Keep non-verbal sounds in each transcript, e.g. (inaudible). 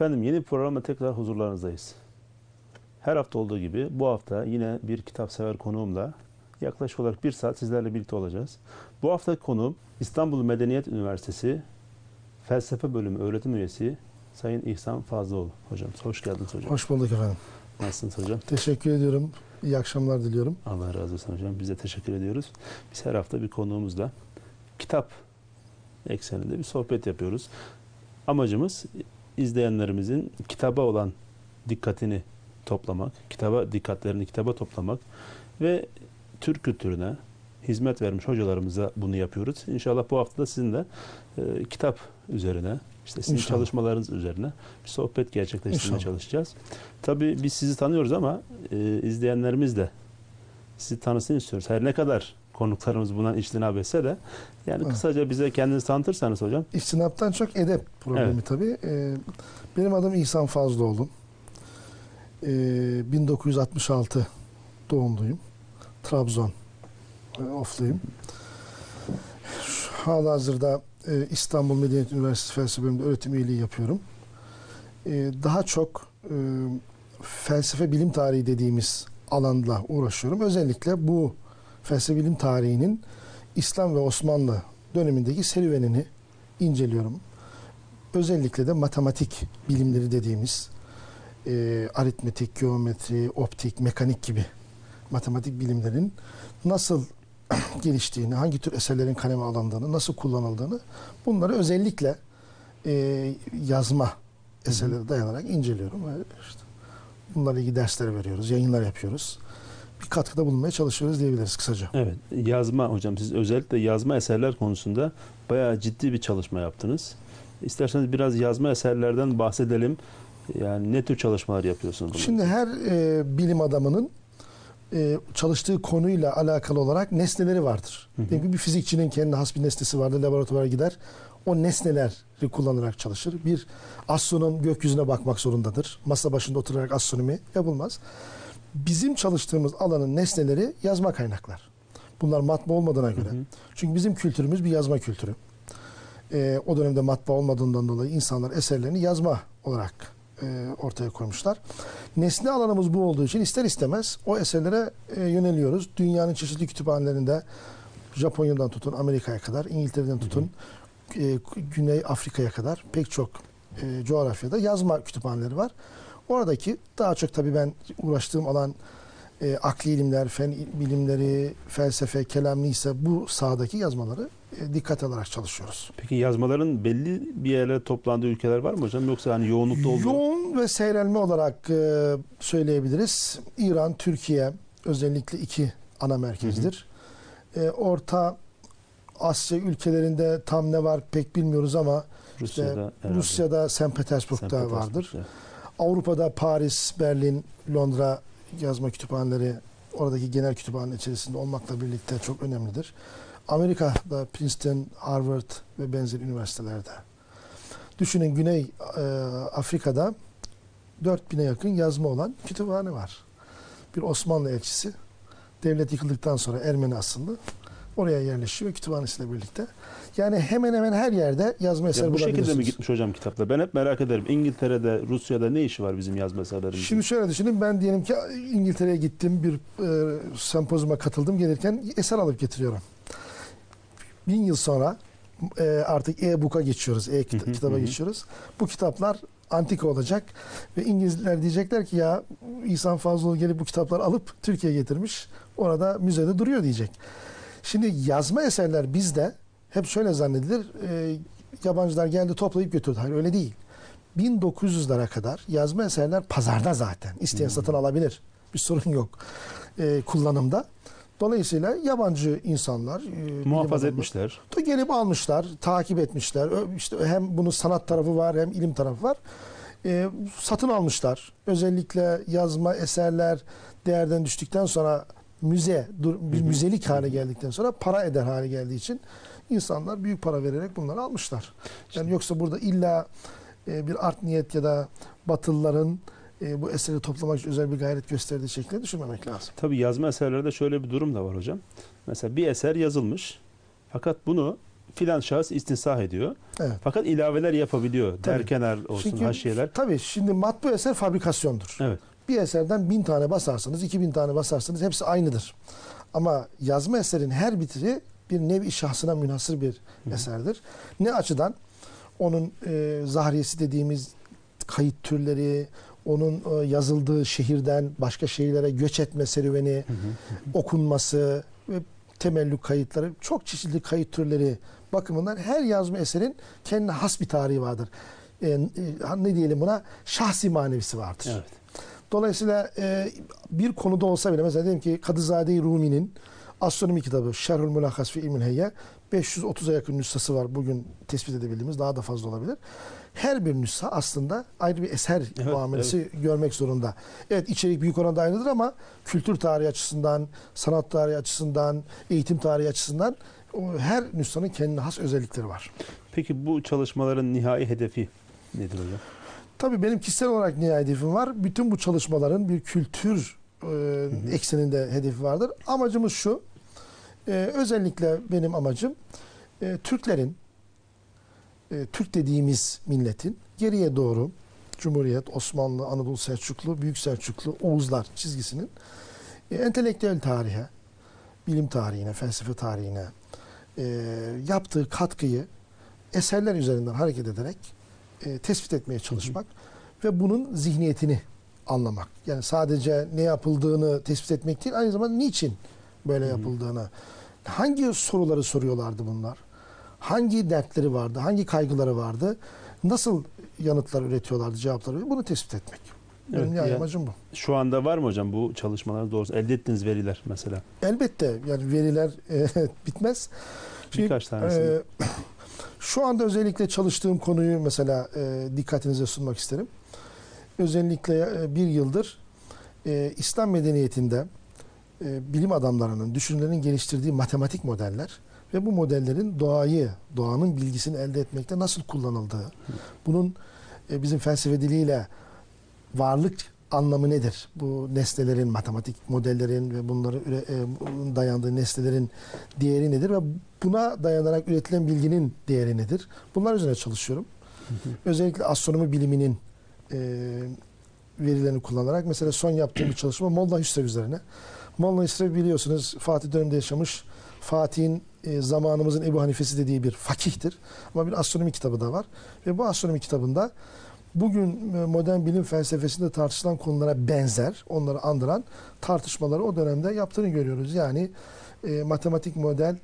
Efendim yeni bir programla tekrar huzurlarınızdayız. Her hafta olduğu gibi bu hafta yine bir kitap sever konuğumla yaklaşık olarak bir saat sizlerle birlikte olacağız. Bu hafta konuğum İstanbul Medeniyet Üniversitesi Felsefe Bölümü öğretim üyesi Sayın İhsan Fazlıoğlu. Hocam hoş geldiniz hocam. Hoş bulduk efendim. Nasılsınız hocam? Teşekkür ediyorum. İyi akşamlar diliyorum. Allah razı olsun hocam. Biz de teşekkür ediyoruz. Biz her hafta bir konuğumuzla kitap ekseninde bir sohbet yapıyoruz. Amacımız izleyenlerimizin kitaba olan dikkatini toplamak, kitaba dikkatlerini kitaba toplamak ve Türk kültürüne hizmet vermiş hocalarımıza bunu yapıyoruz. İnşallah bu hafta da sizinle e, kitap üzerine, işte sizin İnşallah. çalışmalarınız üzerine bir sohbet gerçekleştirmeye İnşallah. çalışacağız. Tabii biz sizi tanıyoruz ama e, izleyenlerimiz de sizi tanısın istiyoruz. Her ne kadar konuklarımız bundan içtinab etse de yani Evet. kısaca bize kendinizi tanıtırsanız hocam. İstinaptan çok edep problemi Evet. tabii. Ee, benim adım İhsan Fazlıoğlu. Ee, 1966 doğumluyum. Trabzon e, ofluyum. Hala hazırda e, İstanbul Medeniyet Üniversitesi Felsefe Bölümünde öğretim üyeliği yapıyorum. Ee, daha çok e, felsefe bilim tarihi dediğimiz alanla uğraşıyorum. Özellikle bu felsefe bilim tarihinin İslam ve Osmanlı dönemindeki serüvenini inceliyorum. Özellikle de matematik bilimleri dediğimiz e, aritmetik, geometri, optik, mekanik gibi matematik bilimlerin nasıl (clears throat) geliştiğini, hangi tür eserlerin kaleme alındığını, nasıl kullanıldığını bunları özellikle e, yazma eserlere dayanarak inceliyorum. İşte bunlarla ilgili dersler veriyoruz, yayınlar yapıyoruz. Bir katkıda bulunmaya çalışıyoruz diyebiliriz kısaca. Evet, yazma hocam siz özellikle yazma eserler konusunda bayağı ciddi bir çalışma yaptınız. İsterseniz biraz yazma eserlerden bahsedelim. Yani ne tür çalışmalar yapıyorsunuz? Şimdi her e, bilim adamının e, çalıştığı konuyla alakalı olarak nesneleri vardır. Hı hı. Bir fizikçinin kendi has bir nesnesi vardır. Laboratuvara gider. O nesneleri kullanarak çalışır. Bir astronom gökyüzüne bakmak zorundadır. Masa başında oturarak astronomi yapılmaz. Bizim çalıştığımız alanın nesneleri yazma kaynaklar. Bunlar matbaa olmadığına göre. Hı hı. Çünkü bizim kültürümüz bir yazma kültürü. Ee, o dönemde matbaa olmadığından dolayı insanlar eserlerini yazma olarak e, ortaya koymuşlar. Nesne alanımız bu olduğu için ister istemez o eserlere e, yöneliyoruz. Dünyanın çeşitli kütüphanelerinde Japonya'dan tutun Amerika'ya kadar, İngiltere'den tutun e, Güney Afrika'ya kadar pek çok e, coğrafyada yazma kütüphaneleri var. Oradaki daha çok tabii ben uğraştığım alan e, akli ilimler, fen bilimleri, felsefe, kelam ise bu sahadaki yazmaları e, dikkat alarak çalışıyoruz. Peki yazmaların belli bir yere toplandığı ülkeler var mı hocam? Yoksa hani yoğunlukta olduğu? Yoğun ve seyrelme olarak e, söyleyebiliriz. İran, Türkiye özellikle iki ana merkezdir. E, Orta Asya ülkelerinde tam ne var pek bilmiyoruz ama Rusya'da, herhalde. Rusya'da St. Petersburg'da St. Petersburg'da. Avrupa'da Paris, Berlin, Londra yazma kütüphaneleri oradaki genel kütüphane içerisinde olmakla birlikte çok önemlidir. Amerika'da Princeton, Harvard ve benzeri üniversitelerde. Düşünün Güney e, Afrika'da 4000'e yakın yazma olan kütüphane var. Bir Osmanlı elçisi devlet yıkıldıktan sonra Ermeni asıllı oraya yerleşiyor kütüphanesiyle birlikte. Yani hemen hemen her yerde yazma eseri Ya bu şekilde mi gitmiş hocam kitaplar? Ben hep merak ederim. İngiltere'de, Rusya'da ne işi var bizim yazma eserlerimizin? Şimdi şöyle düşünün ben diyelim ki İngiltere'ye gittim bir e, sempozyuma katıldım gelirken eser alıp getiriyorum. Bin yıl sonra e, artık e-book'a geçiyoruz, e-kitaba geçiyoruz. Bu kitaplar antika olacak ve İngilizler diyecekler ki ya İhsan Fazlıoğlu gelip bu kitapları alıp Türkiye'ye getirmiş. Orada müzede duruyor diyecek. Şimdi yazma eserler bizde hep şöyle zannedilir. e, yabancılar geldi toplayıp götürdü. Hayır öyle değil. 1900'lere kadar yazma eserler pazarda zaten. İsteyen Hmm. satın alabilir. Bir sorun yok e, kullanımda. Dolayısıyla yabancı insanlar e, Muhafaza etmişler. da gelip almışlar, takip etmişler. İşte hem bunun sanat tarafı var hem ilim tarafı var. E, satın almışlar. Özellikle yazma eserler değerden düştükten sonra müze, bir müzelik hale geldikten sonra para eder hale geldiği için insanlar büyük para vererek bunları almışlar. Yani yoksa burada illa e, bir art niyet ya da Batılıların e, bu eseri toplamak için özel bir gayret gösterdiği şeklinde düşünmemek lazım. Tabii yazma eserlerde şöyle bir durum da var hocam. Mesela bir eser yazılmış. Fakat bunu filan şahıs istisah ediyor. Evet. Fakat ilaveler yapabiliyor. Tabii. Derkenar olsun, Çünkü haşiyeler. tabii şimdi matbu eser fabrikasyondur. Evet. Bir eserden bin tane basarsanız, iki bin tane basarsanız hepsi aynıdır. Ama yazma eserin her bitiri bir nevi şahsına münhasır bir eserdir. Ne açıdan? Onun e, zahriyesi dediğimiz kayıt türleri, onun e, yazıldığı şehirden başka şehirlere göç etme serüveni, okunması ve temellük kayıtları, çok çeşitli kayıt türleri bakımından her yazma eserin kendine has bir tarihi vardır. E, e, ne diyelim buna? Şahsi manevisi vardır. Evet. Dolayısıyla e, bir konuda olsa bile mesela diyelim ki Kadızade-i Rumi'nin astronomi kitabı Şerhül Mulakas fi İlmül Heyye 530'a yakın nüshası var bugün tespit edebildiğimiz daha da fazla olabilir. Her bir nüsha aslında ayrı bir eser Evet, muamelesi görmek zorunda. Evet içerik büyük oranda aynıdır ama kültür tarihi açısından, sanat tarihi açısından, eğitim tarihi açısından her nüshanın kendine has özellikleri var. Peki bu çalışmaların nihai hedefi nedir hocam? Tabii benim kişisel olarak nihai hedefim var. Bütün bu çalışmaların bir kültür e, ekseninde hedefi vardır. Amacımız şu. e, özellikle benim amacım e, Türklerin e, Türk dediğimiz milletin geriye doğru Cumhuriyet, Osmanlı, Anadolu Selçuklu, Büyük Selçuklu, Oğuzlar çizgisinin e, entelektüel tarihe, bilim tarihine, felsefe tarihine e, yaptığı katkıyı eserler üzerinden hareket ederek e, tespit etmeye çalışmak ve bunun zihniyetini anlamak. Yani sadece ne yapıldığını tespit etmek değil, aynı zamanda niçin böyle yapıldığını. Hangi soruları soruyorlardı bunlar? Hangi dertleri vardı? Hangi kaygıları vardı? Nasıl yanıtlar üretiyorlardı, cevaplar üretiyorlardı? Bunu tespit etmek. Benim Evet, yani ya- amacım bu. Şu anda var mı hocam bu çalışmalar doğrusu elde ettiğiniz veriler mesela? Elbette yani veriler (laughs) e, bitmez. Şimdi, Birkaç tanesi. e, şu anda özellikle çalıştığım konuyu mesela e, dikkatinize sunmak isterim. Özellikle e, bir yıldır e, İslam medeniyetinde e, bilim adamlarının, düşünürlerin geliştirdiği matematik modeller ve bu modellerin doğayı, doğanın bilgisini elde etmekte nasıl kullanıldığı, bunun e, bizim felsefe diliyle varlık anlamı nedir? Bu nesnelerin, matematik modellerin ve bunları e, dayandığı nesnelerin değeri nedir ve buna dayanarak üretilen bilginin değeri nedir? Bunlar üzerine çalışıyorum. Özellikle astronomi biliminin e, verilerini kullanarak mesela son yaptığım bir çalışma Molla Hüsrev üzerine. Molla Hüsrev biliyorsunuz Fatih döneminde yaşamış. Fatih'in e, zamanımızın Ebu Hanifesi dediği bir fakihtir. Ama bir astronomi kitabı da var. Ve bu astronomi kitabında bugün e, modern bilim felsefesinde tartışılan konulara benzer, onları andıran tartışmaları o dönemde yaptığını görüyoruz. Yani e, matematik model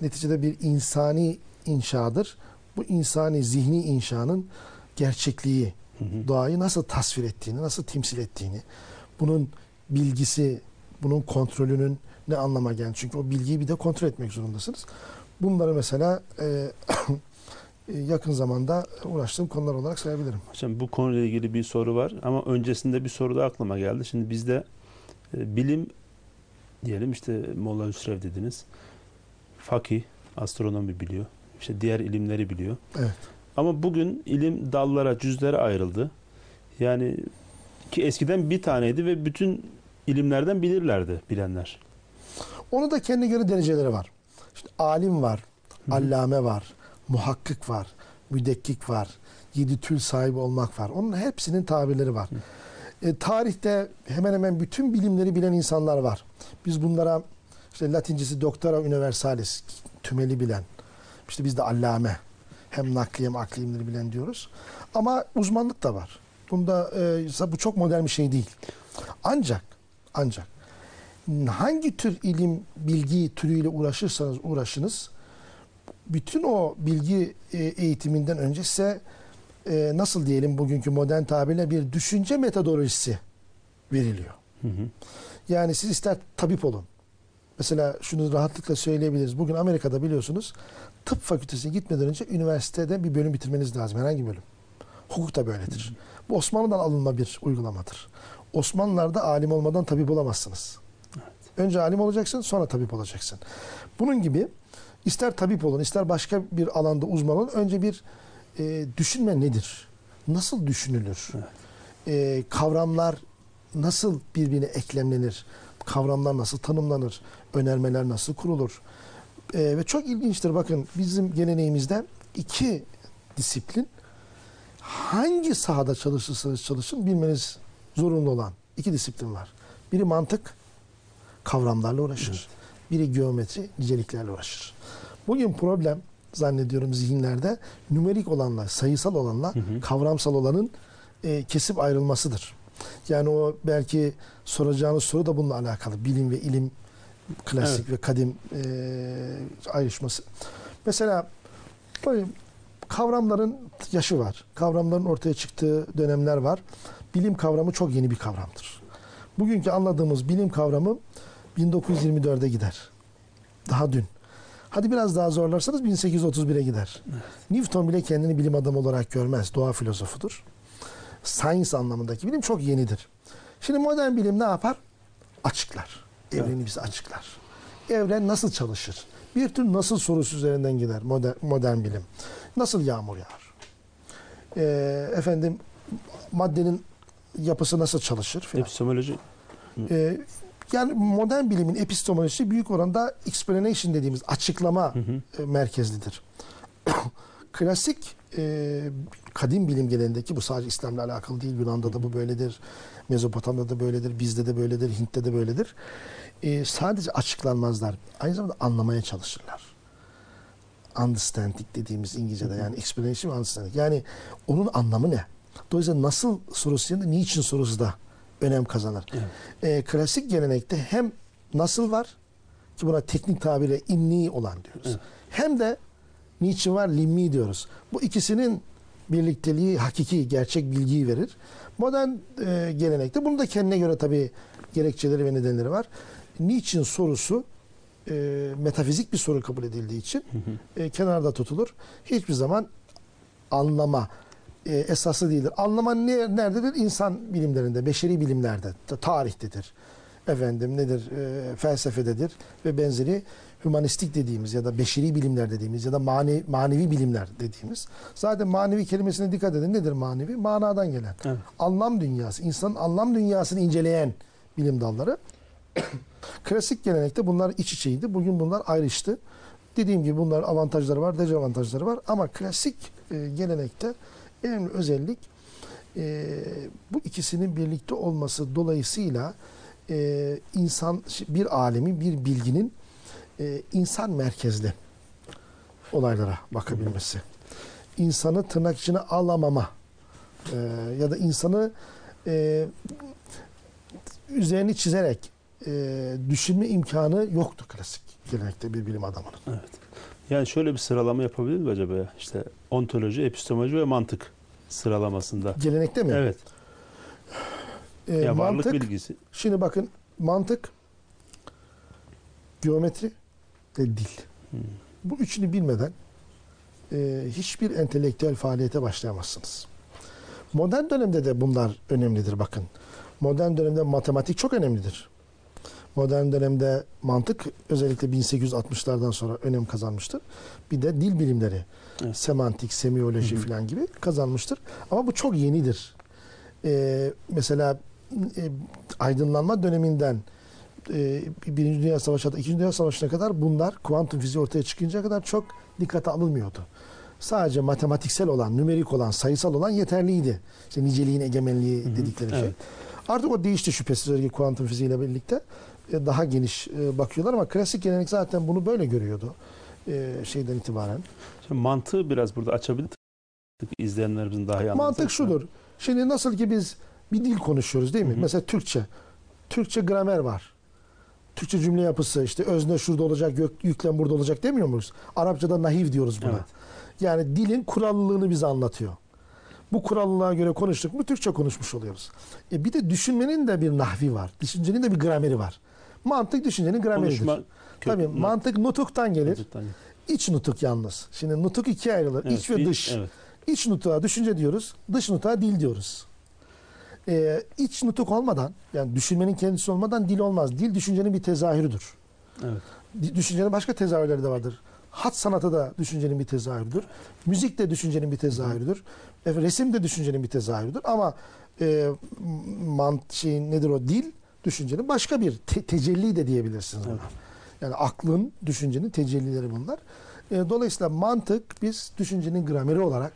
neticede bir insani inşadır. Bu insani zihni inşanın gerçekliği, Hı hı. doğayı nasıl tasvir ettiğini, nasıl temsil ettiğini, bunun bilgisi, bunun kontrolünün ne anlama geldiğini. Çünkü o bilgiyi bir de kontrol etmek zorundasınız. Bunları mesela e, yakın zamanda uğraştığım konular olarak sayabilirim. Hocam bu konuyla ilgili bir soru var ama öncesinde bir soru da aklıma geldi. Şimdi bizde e, bilim diyelim işte Molla Hüsrev dediniz. Fakih, astronomi biliyor. İşte diğer ilimleri biliyor. Evet. Ama bugün ilim dallara, cüzlere ayrıldı. Yani ki eskiden bir taneydi ve bütün ilimlerden bilirlerdi bilenler. Onu da kendine göre dereceleri var. İşte alim var, allame var, muhakkik var, müdekkik var, yedi tül sahibi olmak var. Onun hepsinin tabirleri var. E, tarihte hemen hemen bütün bilimleri bilen insanlar var. Biz bunlara işte Latincesi Doctora Universalis, tümeli bilen, işte bizde allame, hem nakli hem akli bilen diyoruz. Ama uzmanlık da var. Bunda e, bu çok modern bir şey değil. Ancak ancak hangi tür ilim, bilgi türüyle uğraşırsanız uğraşınız, bütün o bilgi e, eğitiminden önce size e, nasıl diyelim bugünkü modern tabirle bir düşünce metodolojisi veriliyor. Hı hı. Yani siz ister tabip olun. Mesela şunu rahatlıkla söyleyebiliriz. Bugün Amerika'da biliyorsunuz tıp fakültesine gitmeden önce üniversitede bir bölüm bitirmeniz lazım. Herhangi bir bölüm. Hukuk da böyledir. Bu Osmanlı'dan alınma bir uygulamadır. Osmanlılar'da alim olmadan tabip olamazsınız. Önce alim olacaksın sonra tabip olacaksın. Bunun gibi ister tabip olun ister başka bir alanda uzman olun önce bir e, düşünme nedir? Nasıl düşünülür? Evet. E, kavramlar nasıl birbirine eklemlenir? Kavramlar nasıl tanımlanır? Önermeler nasıl kurulur? Ee, ve çok ilginçtir bakın bizim geleneğimizde iki disiplin hangi sahada çalışırsanız çalışın bilmeniz zorunlu olan iki disiplin var. Biri mantık, kavramlarla uğraşır. Biri geometri, niceliklerle uğraşır. Bugün problem zannediyorum zihinlerde nümerik olanla, sayısal olanla, Hı hı. kavramsal olanın e, kesip ayrılmasıdır. Yani o belki soracağınız soru da bununla alakalı. Bilim ve ilim, klasik ve kadim e, ayrışması. Mesela böyle kavramların yaşı var. Kavramların ortaya çıktığı dönemler var. Bilim kavramı çok yeni bir kavramdır. Bugünkü anladığımız bilim kavramı 1924'e gider. Daha dün. Hadi biraz daha zorlarsanız 1831'e gider. Newton bile kendini bilim adamı olarak görmez. Doğa filozofudur. Science anlamındaki bilim çok yenidir. Şimdi modern bilim ne yapar? Açıklar. Evreni bize açıklar. Evren nasıl çalışır? Bir tür nasıl sorusu üzerinden gider modern, modern bilim. Nasıl yağmur yağar? Ee, efendim maddenin yapısı nasıl çalışır? Filan. Epistemoloji Ee, yani modern bilimin epistemolojisi büyük oranda explanation dediğimiz açıklama Hı hı. e, merkezlidir. (coughs) Klasik e, kadim bilim geleneğindeki bu sadece İslam'la alakalı değil. Yunan'da da bu böyledir. Mezopotamya'da da böyledir. Bizde de böyledir. Hint'te de böyledir. E, sadece açıklanmazlar. Aynı zamanda anlamaya çalışırlar. Understanding dediğimiz İngilizce'de yani explanation ve understanding. Yani onun anlamı ne? Dolayısıyla nasıl sorusu yanında niçin sorusu da önem kazanır. Evet. E, klasik gelenekte hem nasıl var ki buna teknik tabirle inni olan diyoruz. Evet. Hem de niçin var limmi diyoruz. Bu ikisinin birlikteliği hakiki, gerçek bilgiyi verir. Modern e, gelenekte bunun da kendine göre tabii gerekçeleri ve nedenleri var. Niçin sorusu e, metafizik bir soru kabul edildiği için Hı hı. e, kenarda tutulur. Hiçbir zaman anlama e, esası değildir. Anlama ne, nerededir? İnsan bilimlerinde, beşeri bilimlerde, ta- tarihtedir. Efendim nedir? E, felsefededir ve benzeri hümanistik dediğimiz ya da beşeri bilimler dediğimiz ya da mane, manevi bilimler dediğimiz. Zaten manevi kelimesine dikkat edin. Nedir manevi? Manadan gelen. Evet. Anlam dünyası, insanın anlam dünyasını inceleyen bilim dalları. (coughs) Klasik gelenekte bunlar iç içeydi. Bugün bunlar ayrıştı. Dediğim gibi bunlar avantajları var, dezavantajları var. Ama klasik e, gelenekte en önemli özellik e, bu ikisinin birlikte olması dolayısıyla e, insan bir alemin, bir bilginin e, insan merkezli olaylara bakabilmesi. İnsanı tırnak içine alamama e, ya da insanı e, üzerini çizerek e, düşünme imkanı yoktu klasik gelenekte bir bilim adamının. Evet. Yani şöyle bir sıralama yapabilir mi acaba ya? İşte ontoloji, epistemoloji ve mantık sıralamasında. Gelenekte mi? Evet. E, ya varlık mantık, bilgisi. şimdi bakın mantık, geometri ve dil. Hmm. Bu üçünü bilmeden e, hiçbir entelektüel faaliyete başlayamazsınız. Modern dönemde de bunlar önemlidir bakın. Modern dönemde matematik çok önemlidir. Modern dönemde mantık özellikle 1860'lardan sonra önem kazanmıştır. Bir de dil bilimleri, Evet. semantik, semiyoloji Hı hı. falan gibi kazanmıştır. Ama bu çok yenidir. E, mesela e, aydınlanma döneminden e, Birinci Dünya Savaşı hatta İkinci Dünya Savaşı'na kadar bunlar kuantum fiziği ortaya çıkınca kadar çok dikkate alınmıyordu. Sadece matematiksel olan, nümerik olan, sayısal olan yeterliydi. İşte niceliğin egemenliği Hı hı, dedikleri şey. evet. Artık o değişti şüphesiz özellikle kuantum fiziğiyle birlikte. E, Daha geniş e, bakıyorlar ama klasik gelenek zaten bunu böyle görüyordu. E, şeyden itibaren. Şimdi mantığı biraz burada açabilir izleyenlerimizin daha iyi Mantık şudur. Şimdi nasıl ki biz bir dil konuşuyoruz değil mi? Hı hı. Mesela Türkçe. Türkçe gramer var. Türkçe cümle yapısı işte özne şurada olacak, gök, yüklem burada olacak demiyor muyuz? Arapçada nahiv diyoruz buna. Evet. Yani dilin kurallılığını bize anlatıyor. Bu kurallılığa göre konuştuk mu Türkçe konuşmuş oluyoruz. E bir de düşünmenin de bir nahvi var. Düşüncenin de bir grameri var. Mantık düşüncenin grameridir. Konuşma Tabii kök- mantık nutuktan gelir. Gelir. İç nutuk yalnız. Şimdi nutuk ikiye ayrılır. Evet, İç ve bir- dış. Evet. İç nutuğa düşünce diyoruz, dış nutuğa dil diyoruz. Ee, iç nutuk olmadan, yani düşünmenin kendisi olmadan dil olmaz. Dil düşüncenin bir tezahürüdür. Evet. Düşüncenin başka tezahürleri de vardır. Hat sanatı da düşüncenin bir tezahürüdür. Müzik de düşüncenin bir tezahürüdür. Resim de düşüncenin bir tezahürüdür. Ama e, mant şey nedir o dil? Düşüncenin başka bir te- tecelli de diyebilirsiniz. Evet. Yani aklın, düşüncenin tecellileri bunlar. E, dolayısıyla mantık biz düşüncenin grameri olarak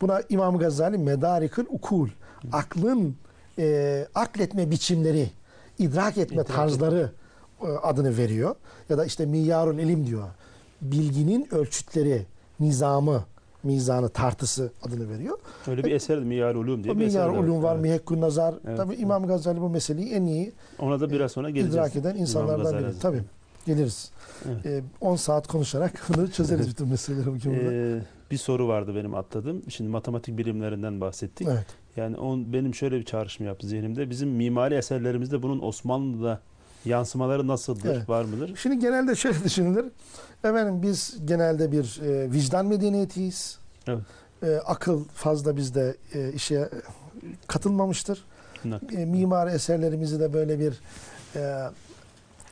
buna İmam Gazali medarikül ukul, aklın e, akletme biçimleri, idrak etme İdrak tarzları e, adını veriyor. Ya da işte miyarul ilim diyor. Bilginin ölçütleri, nizamı, mizanı, tartısı adını veriyor. Öyle bir eser Miyar Ulum diye O bir eser Miyar ulum var, Evet. Mihekkun Nazar. Evet. Tabii İmam Gazali bu meseleyi en iyi Ona da biraz sonra geleceğiz. idrak eden insanlardan biri. Tabii. Geliriz. Evet. Ee, 10 saat konuşarak (laughs) bunu çözeriz bütün meseleleri bugün burada. Ee, bir soru vardı benim atladığım. Şimdi matematik bilimlerinden bahsettik. Evet. Yani on, benim şöyle bir çağrışım yaptı zihnimde. Bizim mimari eserlerimizde bunun Osmanlı'da yansımaları nasıldır? Evet. Var mıdır? Şimdi genelde şöyle (laughs) düşünülür. Efendim biz genelde bir e, vicdan medeniyetiyiz. Evet. E, akıl fazla bizde e, işe katılmamıştır. Nak- E, mimari eserlerimizi de böyle bir e,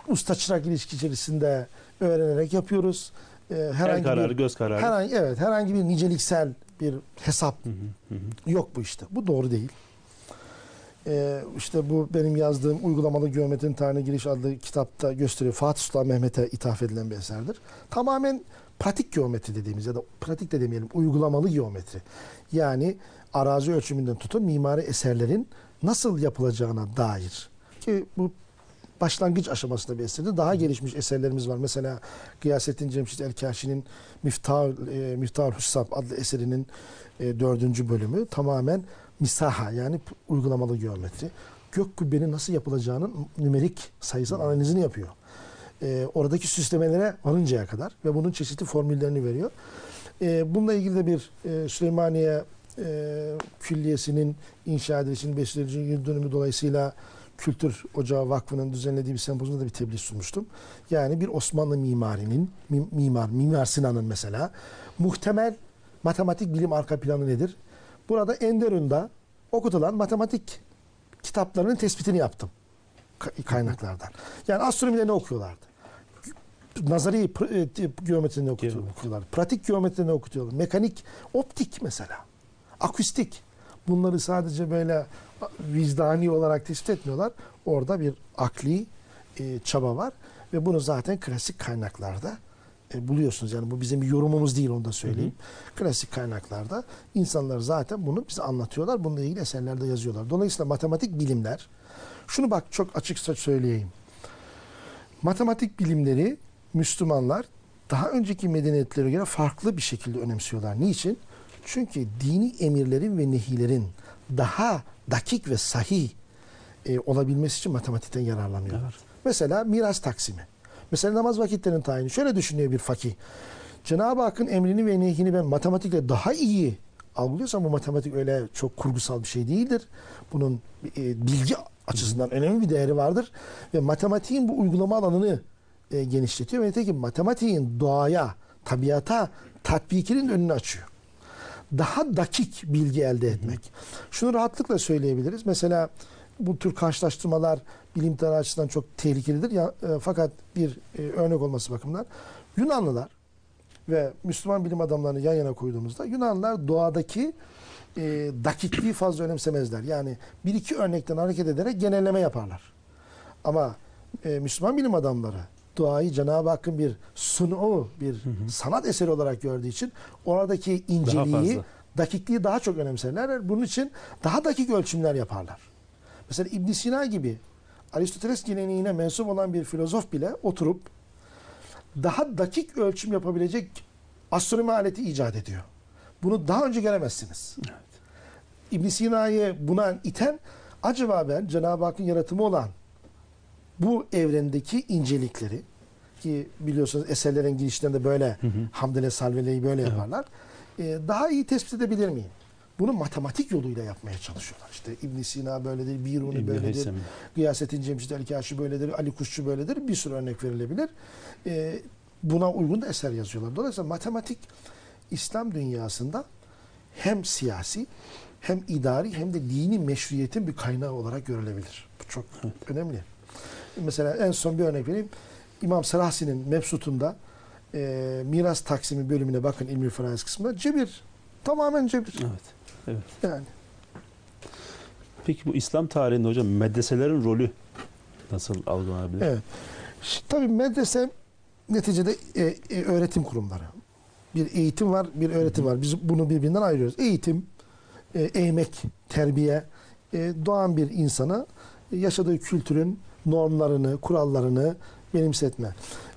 usta çırak ilişki içerisinde öğrenerek yapıyoruz. E, El herhangi kararı, bir göz kararı. herhangi evet herhangi bir niceliksel bir hesap hı, hı hı. Yok bu işte. Bu doğru değil. Ee, işte bu benim yazdığım Uygulamalı Geometrinin Tarihine Giriş adlı kitapta gösteriyor. Fatih Sultan Mehmet'e ithaf edilen bir eserdir. Tamamen pratik geometri dediğimiz ya da pratik de demeyelim uygulamalı geometri. Yani arazi ölçümünden tutun mimari eserlerin nasıl yapılacağına dair. Ki bu başlangıç aşamasında bir eserdir. Daha gelişmiş eserlerimiz var. Mesela Gıyasettin Cemşit Erkaşi'nin Miftah, e, Miftahül Hussab adlı eserinin e, dördüncü bölümü tamamen misaha yani uygulamalı geometri. Gök kubbenin nasıl yapılacağının nümerik sayısal analizini yapıyor. E, oradaki süslemelere varıncaya kadar ve bunun çeşitli formüllerini veriyor. E, bununla ilgili de bir e, Süleymaniye e, Külliyesi'nin inşa edilişinin 500. yıl dönümü dolayısıyla Kültür Ocağı Vakfı'nın düzenlediği bir sempozyumda da bir tebliğ sunmuştum. Yani bir Osmanlı mimarinin, mi- mimar, Mimar Sinan'ın mesela muhtemel matematik bilim arka planı nedir? Burada Enderun'da okutulan matematik kitaplarının tespitini yaptım ka- kaynaklardan. Yani astronomilerini okuyorlardı. Nazari e, t- geometrini okutu- Geometri. okuyorlar. Pratik geometrini okutuyorlar. Mekanik, optik mesela. Akustik. Bunları sadece böyle vicdani olarak tespit etmiyorlar. Orada bir akli e, çaba var ve bunu zaten klasik kaynaklarda e, buluyorsunuz. Yani bu bizim bir yorumumuz değil onu da söyleyeyim. Klasik kaynaklarda insanlar zaten bunu bize anlatıyorlar. Bununla ilgili eserlerde yazıyorlar. Dolayısıyla matematik bilimler şunu bak çok açıkça söyleyeyim. Matematik bilimleri Müslümanlar daha önceki medeniyetlere göre farklı bir şekilde önemsiyorlar. Niçin? Çünkü dini emirlerin ve nehilerin daha dakik ve sahih e, olabilmesi için matematikten yararlanıyorlar. Evet. Mesela miras taksimi. Mesela namaz vakitlerinin tayini. Şöyle düşünüyor bir fakih. Cenab-ı Hakk'ın emrini ve nehyini ben matematikle daha iyi algılıyorsam bu matematik öyle çok kurgusal bir şey değildir. Bunun e, bilgi açısından önemli bir değeri vardır. Ve matematiğin bu uygulama alanını e, genişletiyor. Ve nitekim matematiğin doğaya, tabiata tatbikinin önünü açıyor. Daha dakik bilgi elde etmek. Şunu rahatlıkla söyleyebiliriz. Mesela bu tür karşılaştırmalar bilim tarihi açısından çok tehlikelidir. Ya, e, fakat bir e, örnek olması bakımından Yunanlılar ve Müslüman bilim adamlarını yan yana koyduğumuzda Yunanlılar doğadaki e, dakikliği fazla önemsemezler. Yani bir iki örnekten hareket ederek genelleme yaparlar. Ama e, Müslüman bilim adamları doğayı Cenab-ı Hakk'ın bir sunu, bir sanat eseri olarak gördüğü için oradaki inceliği, fazla. dakikliği daha çok önemserler. Bunun için daha dakik ölçümler yaparlar. Mesela ibn Sina gibi Aristoteles geleneğine mensup olan bir filozof bile oturup daha dakik ölçüm yapabilecek astronomi aleti icat ediyor. Bunu daha önce göremezsiniz. ibn Sina'yı buna iten acaba ben Cenab-ı Hakk'ın yaratımı olan bu evrendeki incelikleri ki biliyorsunuz eserlerin girişlerinde böyle Hı hı. Hamdele Salvele'yi böyle Evet. yaparlar. Ee, daha iyi tespit edebilir miyim? Bunu matematik yoluyla yapmaya çalışıyorlar. İşte ibn Sina böyledir, Biruni İbn böyledir, Heysem. Gıyasettin Cemşit El-Kaşi böyledir, Ali Kuşçu böyledir. Bir sürü örnek verilebilir. Ee, buna uygun da eser yazıyorlar. Dolayısıyla matematik İslam dünyasında hem siyasi hem idari hem de dini meşruiyetin bir kaynağı olarak görülebilir. Bu çok önemli. Mesela en son bir örnek vereyim. İmam Serahsi'nin Mebsut'unda e, miras taksimi bölümüne bakın ilmi faraiz kısmında cebir. Tamamen cebir. Evet. Evet. Yani Peki bu İslam tarihinde hocam medreselerin rolü nasıl algılanabilir? Evet. Tabii medrese neticede e, e, öğretim kurumları. Bir eğitim var, bir öğretim var. Biz bunu birbirinden ayırıyoruz. Eğitim, e, eğmek, terbiye, e, doğan bir insana e, yaşadığı kültürün normlarını, kurallarını benimsetme.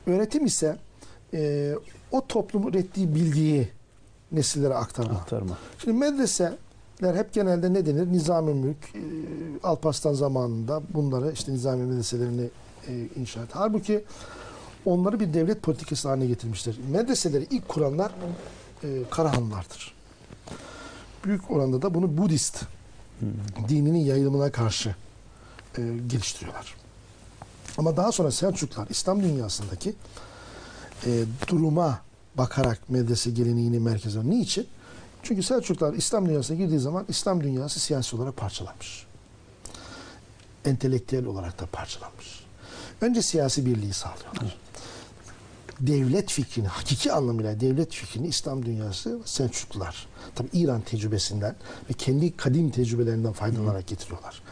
Öğretim ise e, o toplumun ürettiği bilgiyi nesillere aktarma. Aktarma. Şimdi medreseler hep genelde ne denir? Nizami Mülk, e, Alparslan zamanında bunları işte Nizami medreselerini e, inşa etti. Halbuki onları bir devlet politikası haline getirmişler. Medreseleri ilk kuranlar e, Karahanlılardır. Büyük oranda da bunu Budist dininin yayılımına karşı e, geliştiriyorlar. Ama daha sonra Selçuklar İslam dünyasındaki e, duruma bakarak medrese geleneğini merkeze Niçin? Çünkü Selçuklar İslam dünyasına girdiği zaman İslam dünyası siyasi olarak parçalanmış. Entelektüel olarak da parçalanmış. Önce siyasi birliği sağlıyorlar. Devlet fikrini, hakiki anlamıyla devlet fikrini İslam dünyası Selçuklular. Tabi İran tecrübesinden ve kendi kadim tecrübelerinden faydalanarak getiriyorlar.